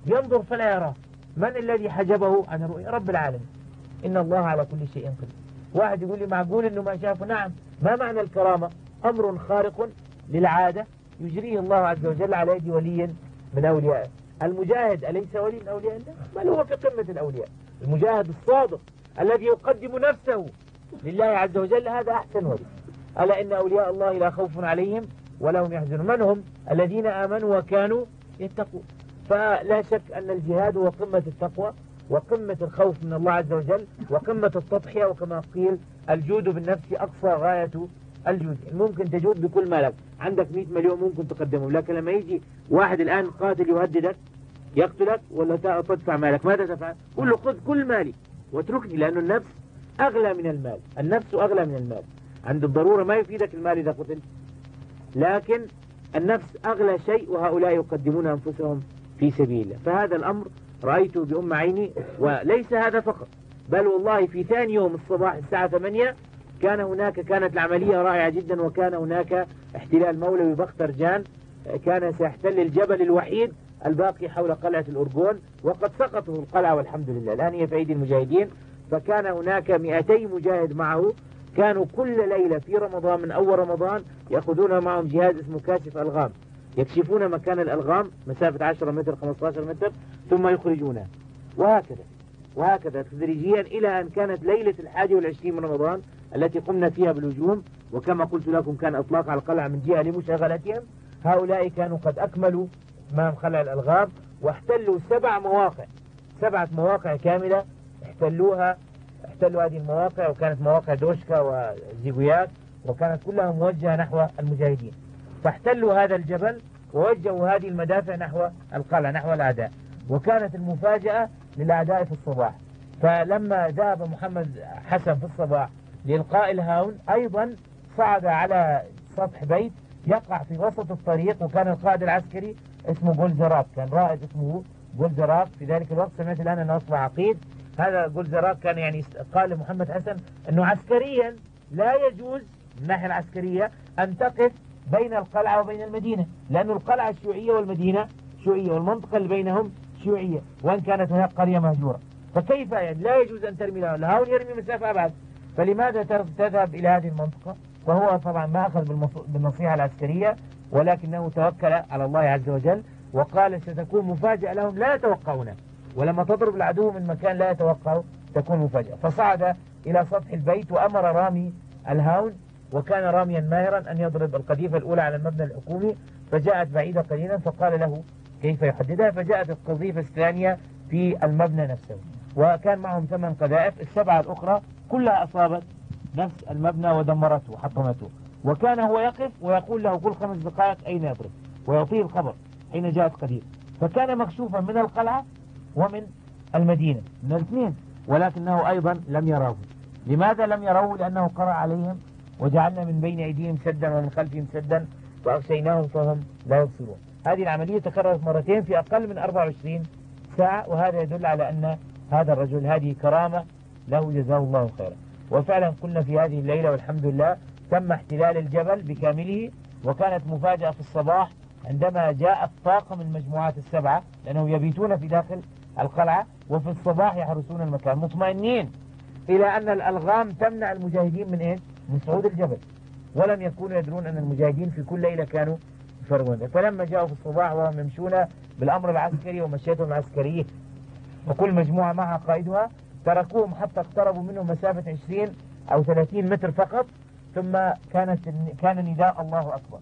ينظر فلا يرى. من الذي حجبه؟ عن الرؤية رب العالمين. إن الله على كل شيء قدير. واحد يقول لي معقول إنه ما شافه. نعم. ما معنى الكرامة؟ أمر خارق للعادة يجريه الله عز وجل على يد ولي من أوليائه. المجاهد أليس ولي من أولياء الله؟ بل هو في قمة الأولياء. المجاهد الصادق الذي يقدم نفسه لله عز وجل هذا أحسن ولي. ألا إن أولياء الله لا خوف عليهم ولا هم يحزنون. من هم؟ الذين آمنوا وكانوا يتقون. فلا شك أن الجهاد هو قمة التقوى وقمة الخوف من الله عز وجل وقمة التضحية وكما قيل الجود بالنفس أقصى غاية الجود. ممكن تجود بكل مالك عندك 100 مليون ممكن تقدمه لكن لما يجي واحد الآن قاتل يهددك يقتلك ولا تدفع مالك. ماذا تفعل؟ قل له خذ كل مالي واتركني لأن النفس أغلى من المال. النفس أغلى من المال. عند الضرورة ما يفيدك المال إذا قتلت. لكن النفس أغلى شيء وهؤلاء يقدمون أنفسهم في سبيل الله. فهذا الأمر رأيته بأم عيني وليس هذا فقط بل والله في ثاني يوم الصباح الساعة 8 كان هناك كانت العملية رائعة جدا وكان هناك احتلال مولوي بخترجان كان سيحتل الجبل الوحيد الباقي حول قلعة الأرجون وقد سقطوا القلعة والحمد لله. الآن هي في أيدي المجاهدين فكان هناك 200 مجاهد معه كانوا كل ليلة في رمضان من أول رمضان يأخذون معهم جهاز اسمه كاشف ألغام. يكشفون مكان الألغام مسافة 10 متر 15 متر ثم يخرجونها وهكذا وهكذا تدريجيا إلى أن كانت ليلة الحادي والعشرين من رمضان التي قمنا فيها بالهجوم. وكما قلت لكم كان إطلاق على القلعة من جهة لمشاغلتهم. هؤلاء كانوا قد أكملوا أمام خلع الألغام واحتلوا سبع مواقع. سبعة مواقع كاملة احتلوها احتلوا هذه المواقع وكانت مواقع دوشكا وزيغويات وكانت كلها موجهة نحو المجاهدين. فاحتلوا هذا الجبل ووجهوا هذه المدافع نحو القلعة نحو الأعداء. وكانت المفاجأة للأعداء في الصباح. فلما ذهب محمد حسن في الصباح لإلقاء الهاون أيضا صعد على سطح بيت يقع في وسط الطريق وكان القائد العسكري اسمه جولزراب كان رائد اسمه جولزراب. في ذلك الوقت سمعت الآن أنه أصبح عقيد. هذا جولزراب كان يعني قال لمحمد حسن أنه عسكريا لا يجوز من الناحية العسكرية أن تقف بين القلعة وبين المدينة لأن القلعة الشيوعية والمدينة شيوعية والمنطقة اللي بينهم شيوعية وإن كانت هناك قرية مهجورة. فكيف يعني؟ لا يجوز أن ترمي لها الهاون يرمي مسافة أبعد. فلماذا تذهب إلى هذه المنطقة؟ فهو طبعا ما أخذ بالنصيحة العسكرية ولكنه توكل على الله عز وجل وقال ستكون مفاجأة لهم لا يتوقعونها ولما تضرب العدو من مكان لا يتوقعه تكون مفاجأة. فصعد إلى سطح البيت وأمر رامي الهاون وكان راميا ماهرا أن يضرب القذيفة الأولى على المبنى الحكومي فجاءت بعيدة قليلا فقال له كيف يحددها؟ فجاءت القذيفة الثانية في المبنى نفسه وكان معهم ثمان قذائف السبعة الأخرى كلها أصابت نفس المبنى ودمرته وحطمته وكان هو يقف ويقول له كل خمس دقائق أين يضرب؟ ويعطيه الخبر حين جاءت قدير فكان مكشوفا من القلعة ومن المدينة من الاثنين ولكنه أيضا لم يروه. لماذا لم يروه؟ لأنه قرأ عليهم وجعلنا من بين أيديهم سدا ومن خلفهم سدا فأغشيناهم فهم لا يبصرون. هذه العملية تكررت مرتين في أقل من 24 ساعة وهذا يدل على أن هذا الرجل هذه كرامة له جزاه الله خيرا. وفعلا قلنا في هذه الليلة والحمد لله تم احتلال الجبل بكامله وكانت مفاجأة في الصباح عندما جاءت طاقم المجموعات السبعة لأنهم يبيتون في داخل القلعة وفي الصباح يحرسون المكان. مطمئنين إلى أن الألغام تمنع المجاهدين من إيه؟ من صعود الجبل. ولم يكونوا يدرون أن المجاهدين في كل ليلة كانوا يفرغون. فلما جاءوا في الصباح وهم يمشون بالأمر العسكري ومشيتهم العسكرية وكل مجموعة معها قائدها تركوهم حتى اقتربوا منهم مسافة 20 أو 30 متر فقط ثم كانت كان نداء الله أكبر.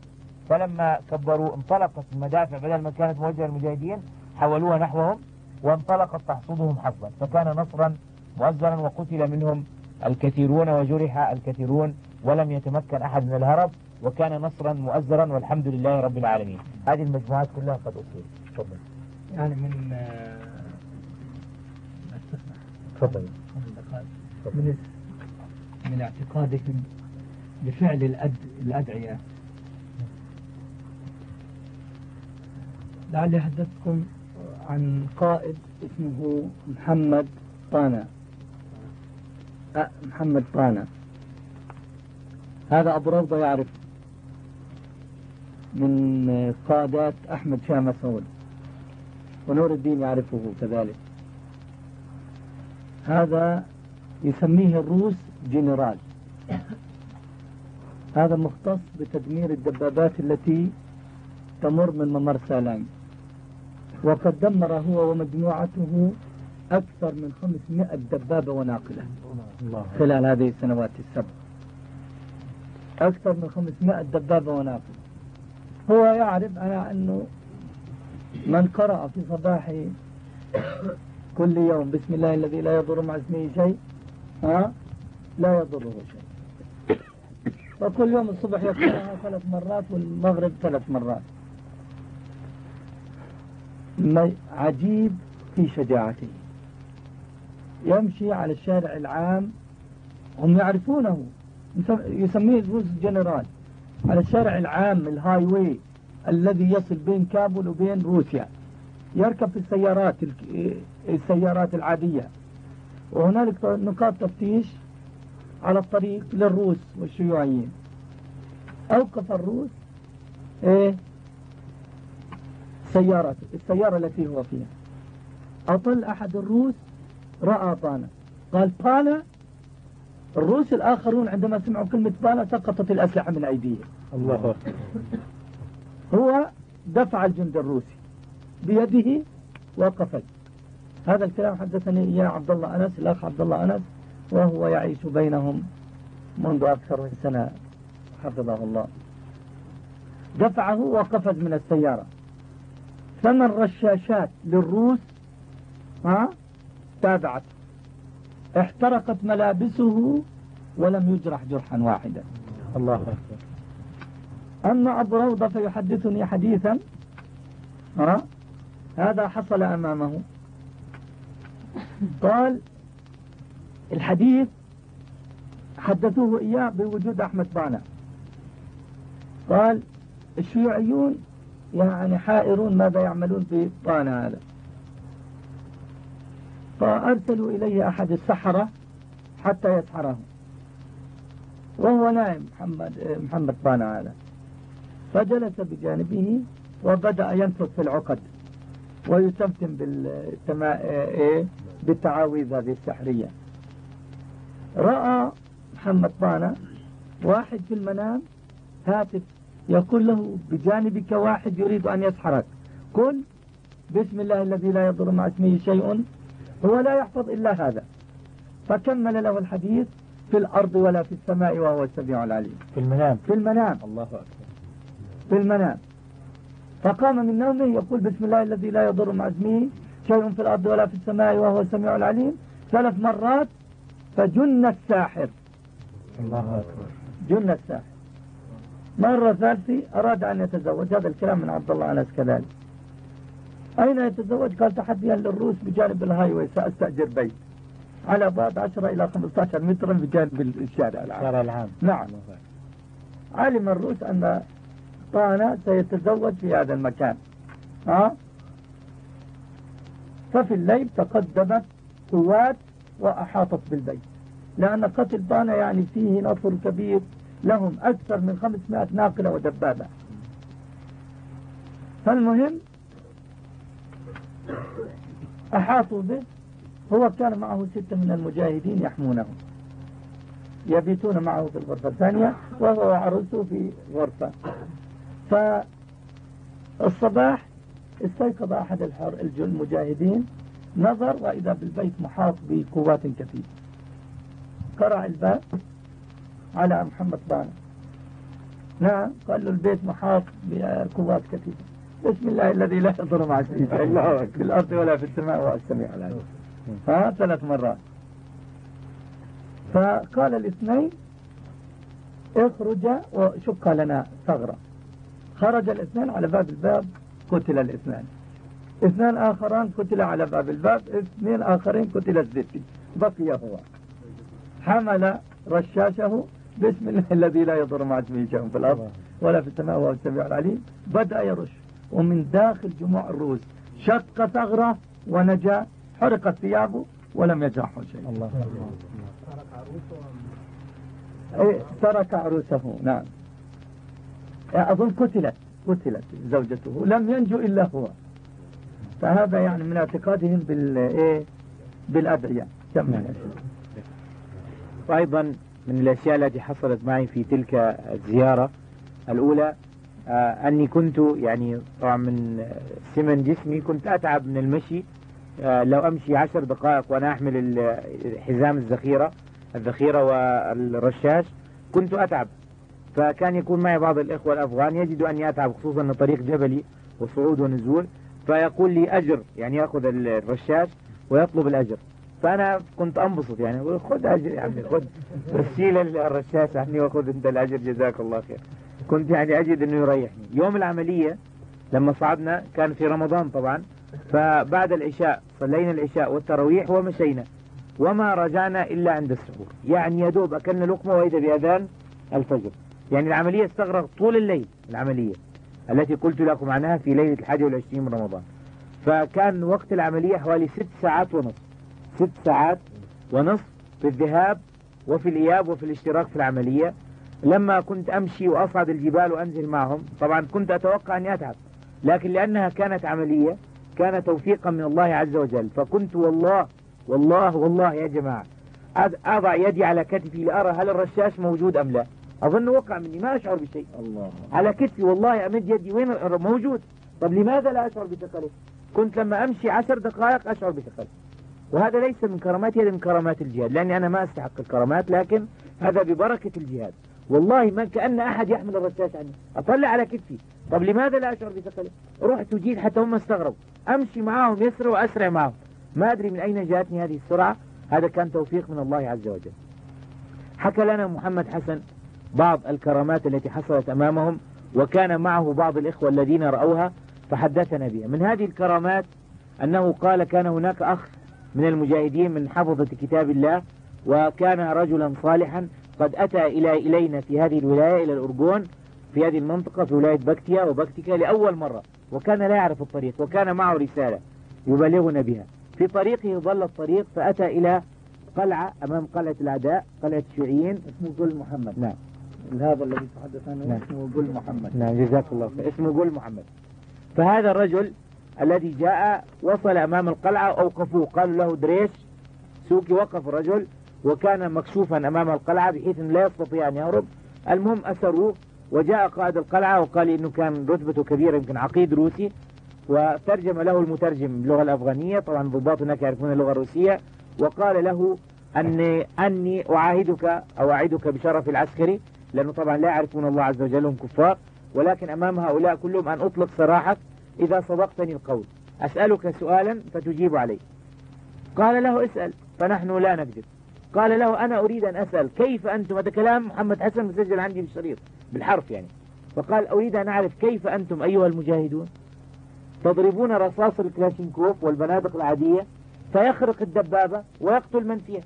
فلما كبروا انطلقت المدافع بدل ما كانت موجهة للمجاهدين حولوها نحوهم. وانطلقت تحصدهم حصبا فكان نصرا مؤزرا وقتل منهم الكثيرون وجرح الكثيرون ولم يتمكن أحد من الهرب وكان نصرا مؤزرا والحمد لله رب العالمين. هذه المجموعات كلها قد أصيب تفضل. يعني من تفضل. من من اعتقادكم بفعل الأد... الأدعية. لعلي حدثتكم عن قائد اسمه محمد طانا أه محمد طانا هذا أبو روضة يعرف من قادات أحمد شاه مسعود ونور الدين يعرفه كذلك. هذا يسميه الروس جنرال. هذا مختص بتدمير الدبابات التي تمر من ممر سالانج. وقد دمر هو ومجموعته أكثر من 500 دبابة وناقلة خلال هذه السنوات السبع. أكثر من 500 دبابة وناقلة. هو يعرف على أنه من قرأ في صباح كل يوم بسم الله الذي لا يضر مع اسمه شيء ها؟ لا يضره شيء. وكل يوم الصبح يقرأها ثلاث مرات والمغرب ثلاث مرات. عجيب في شجاعته. يمشي على الشارع العام هم يعرفونه. يسم- يسميه الروس جنرال. على الشارع العام الـ highway الذي يصل بين كابول وبين روسيا. يركب في السيارات السيارات العادية. وهنالك نقاط تفتيش على الطريق للروس والشيوعيين. أوقف الروس إيه؟ سيارة السيارة التي هو فيها. أطل أحد الروس رأى بانا. قال بانا؟ الروس الآخرون عندما سمعوا كلمة بانا سقطت الأسلحة من أيديهم. الله هو دفع الجند الروسي. بيده وقفز هذا الكلام حدثني إياه عبد الله أنس الأخ عبد الله أنس وهو يعيش بينهم منذ أكثر من سنة. حفظه الله. دفعه وقفز من السيارة. ثمن رشاشات للروس؟ ها؟ تابعت. احترقت ملابسه ولم يجرح جرحا واحدا. الله أكبر. أما أبو روضة فيحدثني حديثا. ها؟ هذا حصل أمامه. قال الحديث حدثوه إياه بوجود أحمد بانا. قال الشيوعيون يعني حائرون ماذا يعملون بطانا هذا؟ فأرسلوا إليه أحد السحرة حتى يسحره وهو نائم محمد محمد بانا هذا. فجلس بجانبه وبدأ ينفث في العقد ويتمتم بالتما... إيه؟ بالتعاويذ هذه السحرية. رأى محمد بانا واحد في المنام هاتف يقول له بجانبك واحد يريد أن يسحرك. قل بسم الله الذي لا يضر مع اسمه شيء هو لا يحفظ إلا هذا. فكمل له الحديث في الأرض ولا في السماء وهو السميع العليم. في المنام. في المنام. الله أكبر. في المنام. فقام من نومه يقول بسم الله الذي لا يضر مع اسمه شيء في الأرض ولا في السماء وهو السميع العليم. ثلاث مرات فجن الساحر. الله أكبر. جن الساحر. مرة ثالثة أراد أن يتزوج هذا الكلام من عبد الله أنس كذلك. أين يتزوج؟ قال تحديا للروس بجانب الـ highway سأستأجر بيت. على بعد 10 إلى 15 مترا بجانب الشارع العام. شارع العام. نعم. علم الروس أن طانا سيتزوج في هذا المكان. ها؟ ففي الليل تقدمت قوات وأحاطت بالبيت. لأن قتل طانا يعني فيه نصر كبير لهم أكثر من 500 ناقلة ودبابة. فالمهم أحاطوا به. هو كان معه ستة من المجاهدين يحمونه. يبيتون معه في الغرفة الثانية وهو وعروسه في غرفة. فالصباح استيقظ أحد الحر المجاهدين نظر وإذا بالبيت محاط بقوات كثيرة. قرع الباب. على محمد بان نعم قال له البيت محاط بقوات كثيرة. بسم الله الذي لا يضر مع اسمه شيء في الأرض ولا في السماء وهو السميع العليم ها ثلاث مرات. فقال الاثنين اخرج وشق لنا ثغرة. خرج الاثنين على باب الباب قتل الاثنان اثنان آخران قتل على باب الباب اثنين آخرين قتل الزيتي بقي هو. حمل رشاشة بسم الله الذي لا يضر مع اسمه شيء في الأرض ولا في السماء وهو السميع العليم. بدأ يرش. ومن داخل جموع الروس شق ثغرة ونجا. حرقت ثيابه ولم يجرحه شيء. الله. إيه ترك عروسه. نعم. أظن قتلت. قتلت زوجته. لم ينجو إلا هو. فهذا يعني من اعتقادهم بال إيه بالأدعية. كمل وأيضا من الأشياء التي حصلت معي في تلك الزيارة. الأولى آه أني كنت يعني طبعا من سمن جسمي كنت أتعب من المشي. آه لو أمشي عشر دقائق وأنا أحمل حزام الذخيرة الذخيرة والرشاش كنت أتعب. فكان يكون معي بعض الإخوة الأفغان يجدوا أني أتعب خصوصا أن طريق جبلي وصعود ونزول. فيقول لي أجر يعني يأخذ الرشاش ويطلب الأجر. فأنا كنت أنبسط يعني خذ أجر يعني خذ شيل الرشاش عني وخذ أنت الأجر جزاك الله خير. كنت يعني أجد أنه يريحني. يوم العملية لما صعدنا كان في رمضان طبعا فبعد العشاء صلينا العشاء والتراويح ومشينا وما رجعنا إلا عند السحور. يعني يا دوب أكلنا لقمة وإذا بأذان الفجر. يعني العملية استغرق طول الليل العملية التي قلت لكم عنها في ليلة الحادي والعشرين من رمضان. فكان وقت العملية حوالي ست ساعات ونصف ست ساعات ونصف في الذهاب وفي الإياب وفي الاشتراك في العملية. لما كنت أمشي وأصعد الجبال وأنزل معهم طبعا كنت أتوقع أني أتعب لكن لأنها كانت عملية كان توفيقا من الله عز وجل. فكنت والله والله والله يا جماعة أضع يدي على كتفي لأرى هل الرشاش موجود أم لا. أظن وقع مني ما أشعر بشيء. الله. على كتفي والله أمد يدي وين موجود؟ طب لماذا لا أشعر بثقله؟ كنت لما أمشي عشر دقائق أشعر بثقله. وهذا ليس من كراماتي هذا من كرامات الجهاد. لأني أنا ما أستحق الكرامات لكن هذا ببركة الجهاد. والله ما كأن أحد يحمل الرشاش عني. أطلع على كتفي. طب لماذا لا أشعر بثقله رحت وجيت حتى هم استغربوا. أمشي معاهم يسرع وأسرع معهم ما أدري من أين جاءتني هذه السرعة. هذا كان توفيق من الله عز وجل. حكى لنا محمد حسن بعض الكرامات التي حصلت أمامهم وكان معه بعض الإخوة الذين رأوها فحدثنا بها. من هذه الكرامات أنه قال كان هناك أخ من المجاهدين من حفظة كتاب الله وكان رجلا صالحا قد أتى إلى إلينا في هذه الولاية إلى الأرجون في هذه المنطقة في ولاية بكتيا وبكتيكا لأول مرة وكان لا يعرف الطريق وكان معه رسالة يبلغنا بها. في طريقه ضل الطريق فأتى إلى قلعة أمام قلعة الأعداء قلعة الشيوعيين اسمه قل محمد. نعم. هذا الذي تحدث عنه نعم. اسمه قل محمد. نعم جزاك الله خير. اسمه قل محمد. فهذا الرجل الذي جاء وصل أمام القلعة أوقفوه قالوا له دريش سوكي وقف الرجل وكان مكشوفا أمام القلعة بحيث لا يستطيع أن يهرب. المهم أسروه وجاء قائد القلعة وقال إنه كان رتبته كبيرة يمكن عقيد روسي وترجم له المترجم باللغة الأفغانية. طبعا الضباط هناك يعرفون اللغة الروسية. وقال له أني, أني أعاهدك أو أعدك بشرف العسكري لأنه طبعا لا يعرفون الله عز وجل هم كفار ولكن أمام هؤلاء كلهم أن أطلق سراحك. إذا صدقتني القول. أسألك سؤالا فتجيب عليه. قال له اسأل فنحن لا نكذب. قال له أنا أريد أن أسأل كيف أنتم؟ هذا كلام محمد حسن مسجل عندي بالشريط بالحرف يعني. فقال أريد أن أعرف كيف أنتم أيها المجاهدون؟ تضربون رصاص الكلاشينكوف والبنادق العادية فيخرق الدبابة ويقتل من فيها.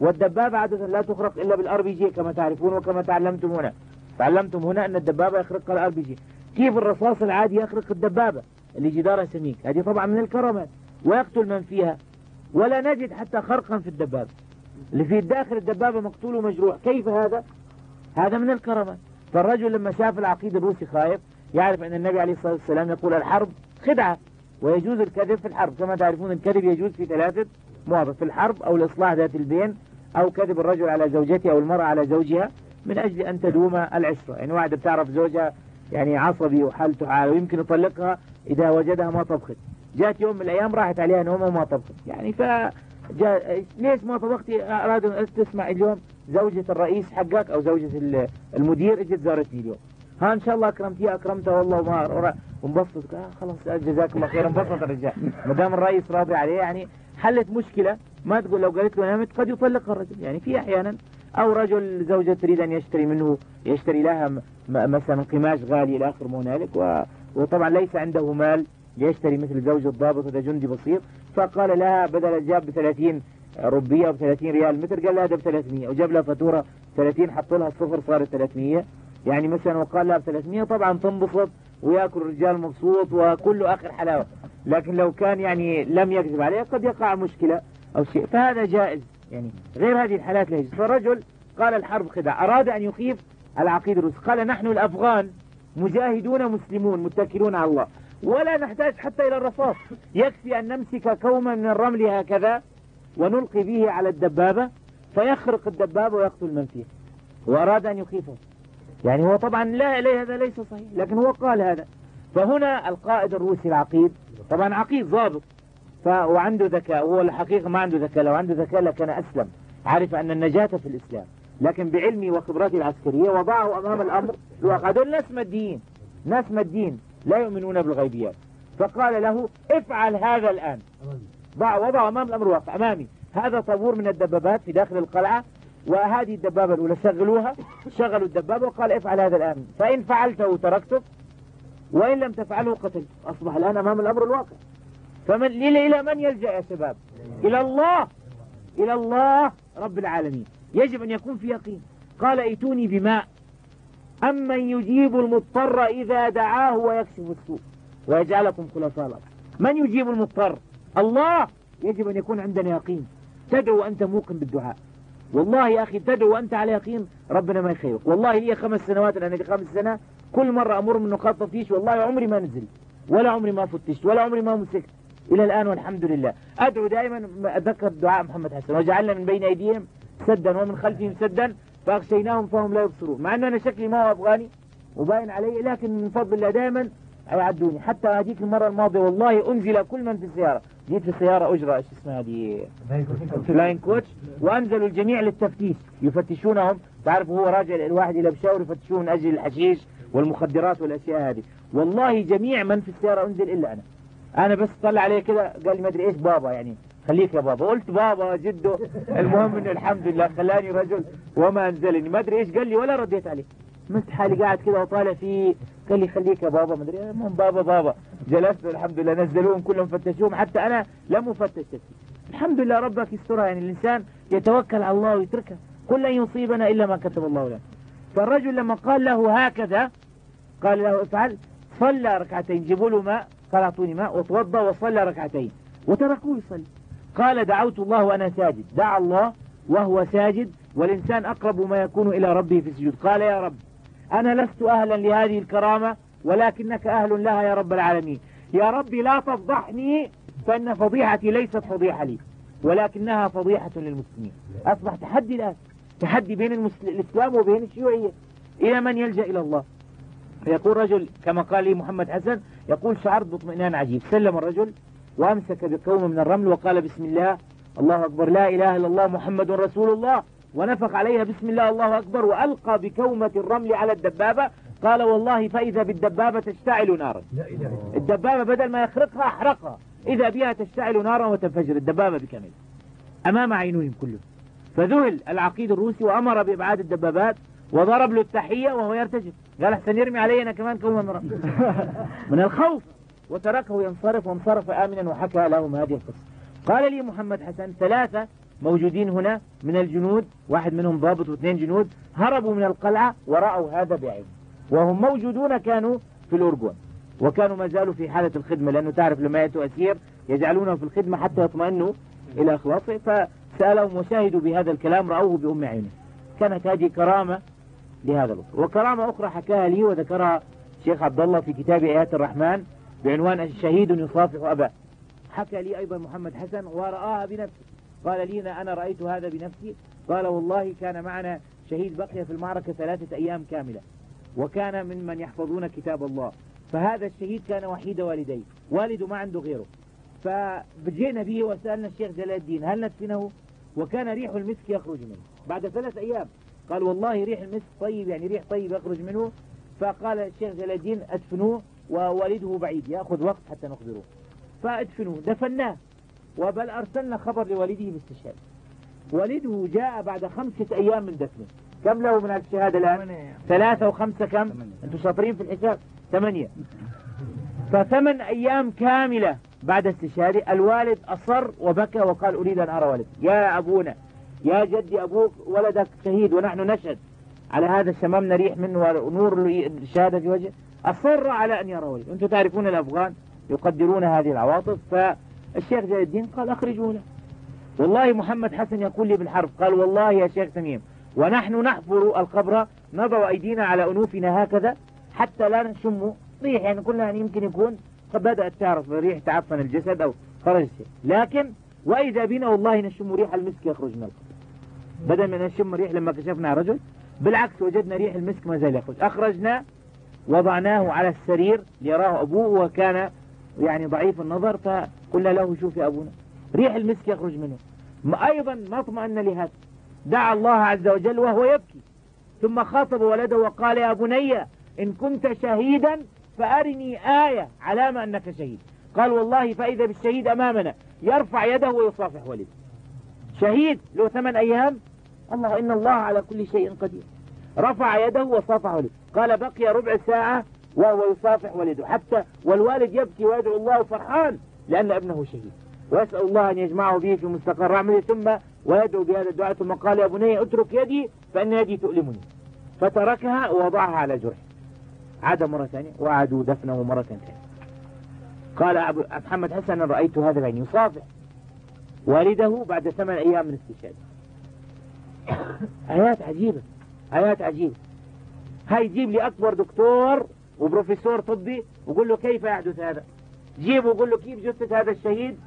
والدبابة عادة لا تخرق إلا بالـ RPG كما تعرفون وكما تعلمتم هنا تعلمتم هنا أن الدبابة يخرقها الـ RPG كيف الرصاص العادي يخرق الدبابة؟ اللي جدارها سميك. هذه طبعا من الكرامات ويقتل من فيها ولا نجد حتى خرقا في الدبابة. اللي في داخل الدبابة مقتول ومجروح. كيف هذا؟ هذا من الكرامات. فالرجل لما شاف العقيد الروسي خايف يعرف أن النبي عليه الصلاة والسلام يقول الحرب خدعة ويجوز الكذب في الحرب. كما تعرفون الكذب يجوز في ثلاثة مواضع في الحرب أو الإصلاح ذات البين أو كذب الرجل على زوجته أو المرأة على زوجها من أجل أن تدوم العشرة. يعني واحدة بتعرف زوجها يعني عصبي وحالته حاله ويمكن يطلقها إذا وجدها ما طبخت. جاءت يوم من الأيام راحت عليها نومة وما طبخت. يعني ف ليش ما طبختي أرادوا تسمع اليوم زوجة الرئيس حقك أو زوجة المدير إجت زارتني اليوم ها إن شاء الله اكرمتيه اكرمته والله وما وانبسط آه خلاص جزاك الله خير. انبسط الرجال ما دام الرئيس راضي عليه يعني حلت مشكلة. ما تقول لو قالت له نمت قد يطلقها الرجل. يعني في أحيانا أو رجل زوجة تريد أن يشتري منه يشتري لها مثلا قماش غالي إلى آخر ما هنالك وطبعا ليس عنده مال ليشتري مثل زوج الضابط هذا جندي بسيط فقال لها بدل جاب ب 30 روبية ب 30 ريال متر قال لها ده ب 300 وجاب لها فاتورة 30 حط لها الصفر صارت 300 يعني مثلا وقال لها ب 300 طبعا تنبسط ويأكل الرجال مبسوط وكله آخر حلاوة. لكن لو كان يعني لم يكذب عليه قد يقع مشكلة أو شيء. فهذا جائز. يعني غير هذه الحالات لا يجوز. قال الحرب خدع أراد أن يخيف العقيدة الروسية قال نحن الأفغان مجاهدون مسلمون متكلون على الله. ولا نحتاج حتى إلى الرصاص. يكفي أن نمسك كوما من الرمل هكذا ونلقي به على الدبابة فيخرق الدبابة ويقتل من فيه. وأراد أن يخيفه. يعني هو طبعا لا, لا هذا ليس صحيح لكن هو قال هذا. فهنا القائد الروسي العقيد طبعا عقيد ضابط ف... وعنده ذكاء هو الحقيقة ما عنده ذكاء لو عنده ذكاء لكان أسلم. عارف أن النجاة في الإسلام. لكن بعلمي وخبراتي العسكرية وضعه أمام الأمر. هذول ناس ماديين ناس ماديين لا يؤمنون بالغيبيات. فقال له افعل هذا الآن. ضع وضع أمام الأمر واقع أمامي. هذا طابور من الدبابات في داخل القلعة وهذه الدبابة الأولى. شغلوها. شغلوا الدبابة وقال افعل هذا الآن. فإن فعلته تركتك وإن لم تفعله قتلت أصبح الآن أمام الأمر الواقع. فمن إلى من يلجأ يا شباب؟ إلى الله. إلى الله رب العالمين. يجب أن يكون في يقين. قال ائتوني بماء. أمن يجيب المضطر إذا دعاه ويكشف السوء. ويجعلكم خلفاء. الأرض من يجيب المضطر؟ الله. يجب أن يكون عندنا يقين. تدعو أنت موقن بالدعاء. والله يا أخي تدعو وأنت على يقين. ربنا ما يخيرك والله لي خمس سنوات الآن لي خمس سنة. كل مرة أمر من نقاط تفتيش والله عمري ما نزلت ولا عمري ما فتشت ولا عمري ما مسكت. إلى الآن والحمد لله. أدعو دائما أذكر دعاء محمد حسن. وجعلنا من بين أيديهم. سدا ومن خلفهم سدا فأغشيناهم فهم لا يبصرون. مع أنه أنا شكلي ما هو أفغاني وباين علي لكن من فضل الله دائما يعدوني. حتى هذيك المرة الماضية والله أنزل كل من في السيارة. جيت في السيارة أجرة إيش اسمها هذه؟ لاين كوتش وأنزلوا الجميع للتفتيش. يفتشونهم. تعرف هو راجع الواحد إلى بشاور يفتشون من أجل الحشيش والمخدرات والأشياء هذه. والله جميع من في السيارة أنزل إلا أنا. أنا بس طلع عليه كذا قال لي ما أدري إيش بابا يعني. خليك يا بابا. قلت بابا جده المهم إنه الحمد لله خلاني رجل وما أنزلني. ما أدري إيش قال لي ولا رديت عليه. مست حالي قاعد كذا وطالع فيه. قال لي خليك يا بابا. ما أدري. المهم بابا بابا. جلست الحمد لله. نزلوهم كلهم فتشوهم. حتى أنا لم افتش الحمد لله ربك يسترها. يعني الإنسان يتوكل على الله ويتركها قل لن يصيبنا إلا ما كتب الله لنا فالرجل لما قال له هكذا قال له افعل. صلى ركعتين. جيبوا له ماء. قال أعطوني ماء. وتوضأ وصلى ركعتين. وتركوه يصلي. قال دعوت الله وأنا ساجد. دعا الله وهو ساجد والإنسان أقرب ما يكون إلى ربه في السجود. قال يا رب أنا لست أهلا لهذه الكرامة ولكنك أهل لها يا رب العالمين. يا رب لا تفضحني فإن فضيحتي ليست فضيحة لي ولكنها فضيحة للمسلمين. أصبح تحدي الآن تحدي بين. الإسلام وبين الشيوعية. إلى من يلجأ إلى الله؟ يقول رجل كما قال لي محمد حسن يقول شعرت باطمئنان عجيب. سلم الرجل وأمسك بقوم من الرمل وقال بسم الله الله أكبر لا إله إلا الله محمد رسول الله. ونفق عليها بسم الله الله أكبر وألقى بكومة الرمل على الدبابة. قال والله فإذا بالدبابة تشتعل نارا. الدبابة بدل ما يخرقها أحرقها. إذا بها تشتعل نارا وتنفجر الدبابة بكامل أمام عينهم كلهم. فذهل العقيد الروسي وأمر بإبعاد الدبابات وضرب له التحية وهو يرتجف. قال احسن يرمي علي أنا كمان كومة من, من الخوف. وتركه ينصرف وانصرف آمنا وحكى لهم هذه القصة. قال لي محمد حسن ثلاثة موجودين هنا من الجنود واحد منهم ضابط واثنين جنود هربوا من القلعة ورأوا هذا بعين. وهم موجودون كانوا في الأرجون وكانوا ما زالوا في حالة الخدمة لأنه تعرف لما يأتوا أسير يجعلونه في الخدمة حتى يطمئنوا إلى خلاصه فسألهم وشاهدوا بهذا الكلام رأوه بأم عينه. كانت هذه كرامة لهذا الوصف وكرامة أخرى حكاها لي وذكرها الشيخ عبد الله في كتاب آيات الرحمن بعنوان شهيد يصافح أباه. حكى لي أيضا محمد حسن ورآها بنفسه. قال لي أنا رأيت هذا بنفسي. قال والله كان معنا شهيد بقي في المعركة ثلاثة أيام كاملة وكان ممن يحفظون كتاب الله. فهذا الشهيد كان وحيد والديه والده ما عنده غيره. فجئنا به وسألنا الشيخ جلال الدين هل ندفنه؟ وكان ريح المسك يخرج منه. بعد ثلاث أيام قال والله ريح المسك طيب يعني ريح طيب يخرج منه. فقال الشيخ جلال الدين أدفنوه. ووالده بعيد يأخذ وقت حتى نخبره. فأدفنوه دفناه. وبل أرسلنا خبر لوالده باستشهاد. والده جاء بعد خمسة أيام من دفنه. كم له من الشهادة الآن؟ ثلاثة وخمسة كم؟ أنتم شاطرين في الحساب. ثمانية. فثمان أيام كاملة بعد استشهاده. الوالد أصر وبكى وقال أريد أن أرى والدي. يا أبونا يا جدي أبوك ولدك شهيد ونحن نشهد. على هذا شممنا ريح منه ونور الشهادة في وجهه. أصر على أن يرى والدي أنتم تعرفون الأفغان يقدرون هذه العواطف فالشيخ جلال الدين قال أخرجوا له. والله محمد حسن يقول لي بالحرف قال والله يا شيخ تميم ونحن نحفر القبر نضع أيدينا على أنوفنا هكذا حتى لا نشم ريح. يعني قلنا يعني يمكن يكون بدأت تعرف ريح تعفن الجسد أو خرج الشيء لكن وإذا بنا والله نشم ريح المسك يخرج من القبر بدل من نشم ريح لما كشفنا رجل بالعكس وجدنا ريح المسك ما زال يخرج. أخرجنا وضعناه على السرير ليراه أبوه وكان يعني ضعيف النظر فقلنا له شوف يا أبونا. ريح المسك يخرج منه. أيضا ما اطمأن لهذا. دعا الله عز وجل وهو يبكي. ثم خاطب ولده وقال يا بني إن كنت شهيدا فأرني آية علامة أنك شهيد. قال والله فإذا بالشهيد أمامنا. يرفع يده ويصافح ولده. شهيد له ثمان أيام؟ الله إن الله على كل شيء قدير. رفع يده وصافح ولده. قال بقي ربع ساعة وهو يصافح ولده حتى والوالد يبكي ويدعو الله فرحان لأن ابنه شهيد. ويسأل الله أن يجمعه به في مستقر عمله ثم ويدعو بهذا الدعاء. ثم قال يا بني اترك يدي فإن يدي تؤلمني. فتركها ووضعها على جرح. عاد مرة ثانية وعادوا دفنه مرة ثانية. قال أبو محمد حسن رأيت هذا العين يصافح والده بعد ثمان أيام من استشهاد آيات عجيبة آيات عجيبة. هاي جيب لي أكبر دكتور وبروفيسور طبي وقول له كيف يحدث هذا؟ جيبه وقول له كيف جثة هذا الشهيد؟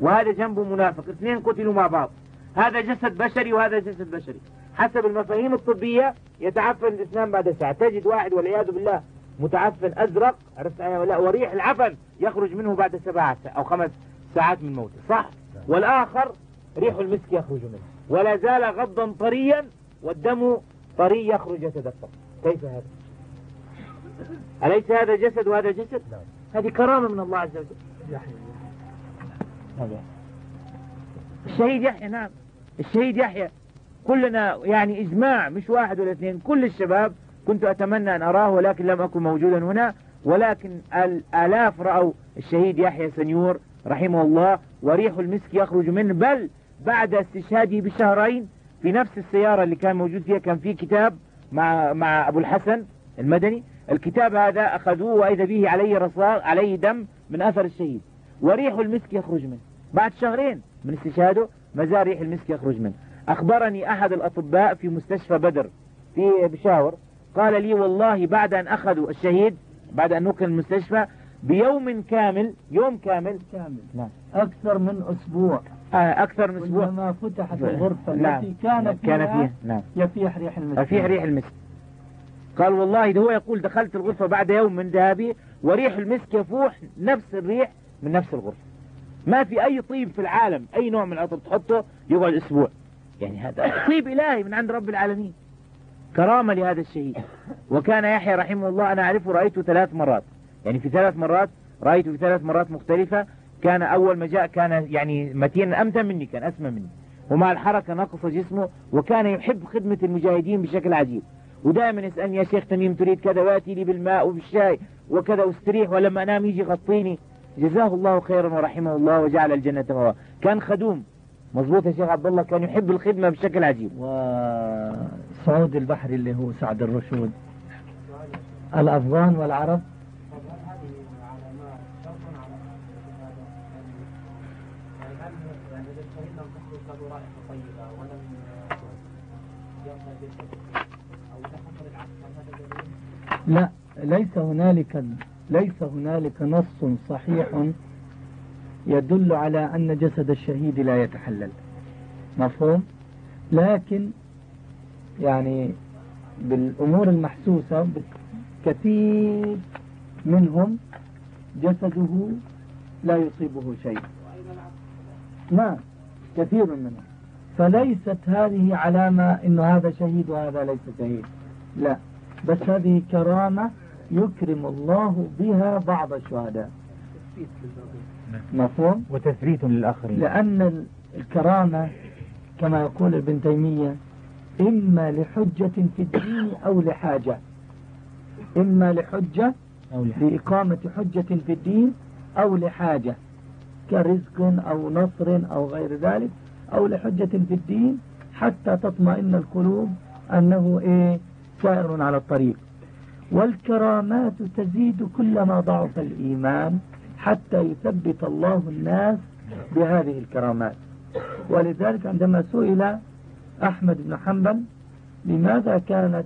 وهذا جنبه منافق اثنين قتلوا مع بعض. هذا جسد بشري وهذا جسد بشري. حسب المفاهيم الطبية يتعفن الإسلام بعد ساعة. تجد واحد والعياذ بالله متعفن أزرق عرفت؟ ولا وريح العفن يخرج منه بعد سبعة أو خمس ساعات من موته. صح؟ والآخر ريح المسك يخرج منه. ولا زال غضا طريا والدم طري يخرج يتدفق. كيف هذا؟ أليس هذا جسد وهذا جسد؟ هذه كرامة من الله عز وجل. هذا. الشهيد يحيى نعم. الشهيد يحيى. كلنا يعني إجماع مش واحد ولا اثنين. كل الشباب كنت أتمنى أن أراه ولكن لم أكن موجودا هنا. ولكن الآلاف رأوا الشهيد يحيى سنيور رحمه الله. وريح المسك يخرج منه. بل بعد استشهاده بشهرين في نفس السيارة اللي كان موجود فيها كان في كتاب مع مع أبو الحسن المدني. الكتاب هذا أخذوه وإذا به عليه رصاص عليه دم من أثر الشهيد. وريح المسك يخرج منه. بعد شهرين من استشهاده ما زال ريح المسك يخرج منه. أخبرني أحد الأطباء في مستشفى بدر في بشاور قال لي والله بعد أن أخذوا الشهيد بعد أن نقل المستشفى بيوم كامل يوم كامل كامل. نعم. أكثر من أسبوع. أكثر من أسبوع. كلما فتحت الغرفة نعم. التي كان فيها, كان فيها نعم. يفيح ريح المسك فيه ريح المسك قال والله ده هو يقول دخلت الغرفة بعد يوم من ذهابي وريح المسك يفوح نفس الريح من نفس الغرفة. ما في أي طيب في العالم أي نوع من العطر تحطه يقعد أسبوع. يعني هذا طيب إلهي من عند رب العالمين. كرامة لهذا الشهيد. وكان يحيى رحمه الله أنا أعرفه رأيته ثلاث مرات. يعني في ثلاث مرات رأيته في ثلاث مرات مختلفة. كان أول ما جاء كان يعني متين أمتن مني كان أسمى مني. ومع الحركة نقص جسمه وكان يحب خدمة المجاهدين بشكل عجيب. ودائما يسألني يا شيخ تميم تريد كذا؟ ويأتي لي بالماء وبالشاي وكذا واستريح ولما أنام؟ يجي يغطيني. جزاه الله خيرا ورحمه الله وجعل الجنة مواه كان خدوم. مظبوط يا شيخ عبد الله كان يحب الخدمة بشكل عجيب. وسعود البحري اللي هو سعد الرشود. الأفغان والعرب لا ليس هنالك ليس هنالك نص صحيح يدل على أن جسد الشهيد لا يتحلل. مفهوم؟ لكن يعني بالأمور المحسوسة كثير منهم جسده لا يصيبه شيء. نعم كثير منهم. فليست هذه علامة إنه هذا شهيد وهذا ليس شهيد. لا بس هذه كرامة يكرم الله بها بعض الشهداء. مفهوم؟ وتثبيت للآخرين. لأن الكرامة كما يقول ابن تيمية إما لحجة في الدين أو لحاجة. إما لحجة أو لحاجة. لإقامة حجة في الدين أو لحاجة. كرزق أو نصر أو غير ذلك أو لحجة في الدين حتى تطمئن القلوب أنه إيه؟ سائر على الطريق. والكرامات تزيد كلما ضعف الإيمان حتى يثبت الله الناس بهذه الكرامات. ولذلك عندما سئل أحمد بن حنبل لماذا كانت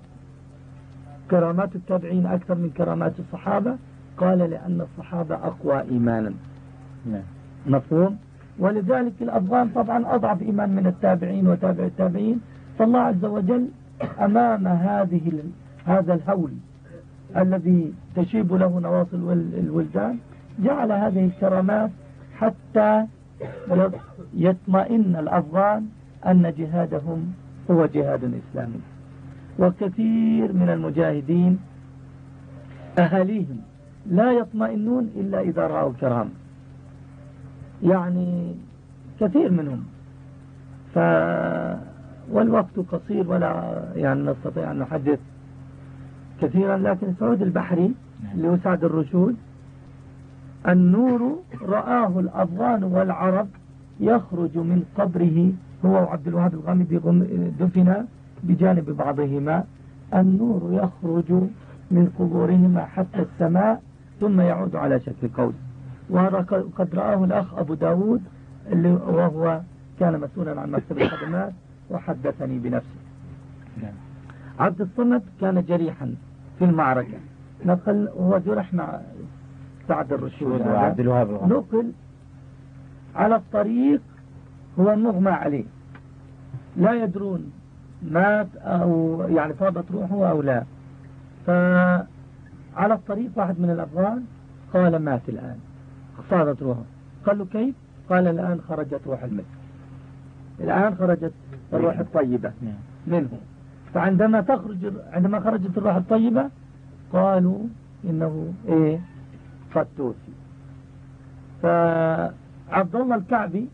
كرامات التابعين أكثر من كرامات الصحابة؟ قال لأن الصحابة أقوى إيمانا. نعم. مفهوم؟ ولذلك الأفغان طبعا أضعف إيمان من التابعين وتابع التابعين. فالله عز وجل أمام هذه هذا الهول الذي تشيب له نواصي الول- الولدان جعل هذه الكرامات حتى يطمئن الأفغان أن جهادهم هو جهاد إسلامي. وكثير من المجاهدين أهاليهم لا يطمئنون إلا إذا رأوا كرامة. يعني كثير منهم. ف والوقت قصير ولا يعني نستطيع أن نحدث كثيرا لكن سعود البحري اللي هو سعد الرشود النور رآه الأفغان والعرب يخرج من قبره هو وعبد الوهاب الغامدي دفن بجانب بعضهما. النور يخرج من قبورهما حتى السماء ثم يعود على شكل قوس وهذا ق- قد رآه الأخ أبو داود اللي وهو كان مسؤولا عن مكتب الخدمات وحدثني بنفسه نعم. عبد الصمد كان جريحا في المعركة نقل هو جرح مع سعد الرشود هذا. وعبد الوهاب. نقل على الطريق هو مغمى عليه لا يدرون مات أو يعني فاضت روحه أو لا فعلى الطريق واحد من الأفغان قال مات الآن فاضت روحه. قال له كيف؟ قال الآن خرجت روح المسك الآن خرجت الروح الطيبة نعم. منه. فعندما تخرج عندما خرجت الروح الطيبة قالوا إنه إيه؟ قد توفي فعبد الله الكعبي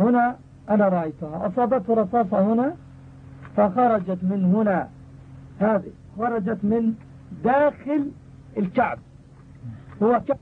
هنا أنا رأيتها أصابته رصاصة هنا فخرجت من هنا. هذه خرجت من داخل الكعب. هو كعب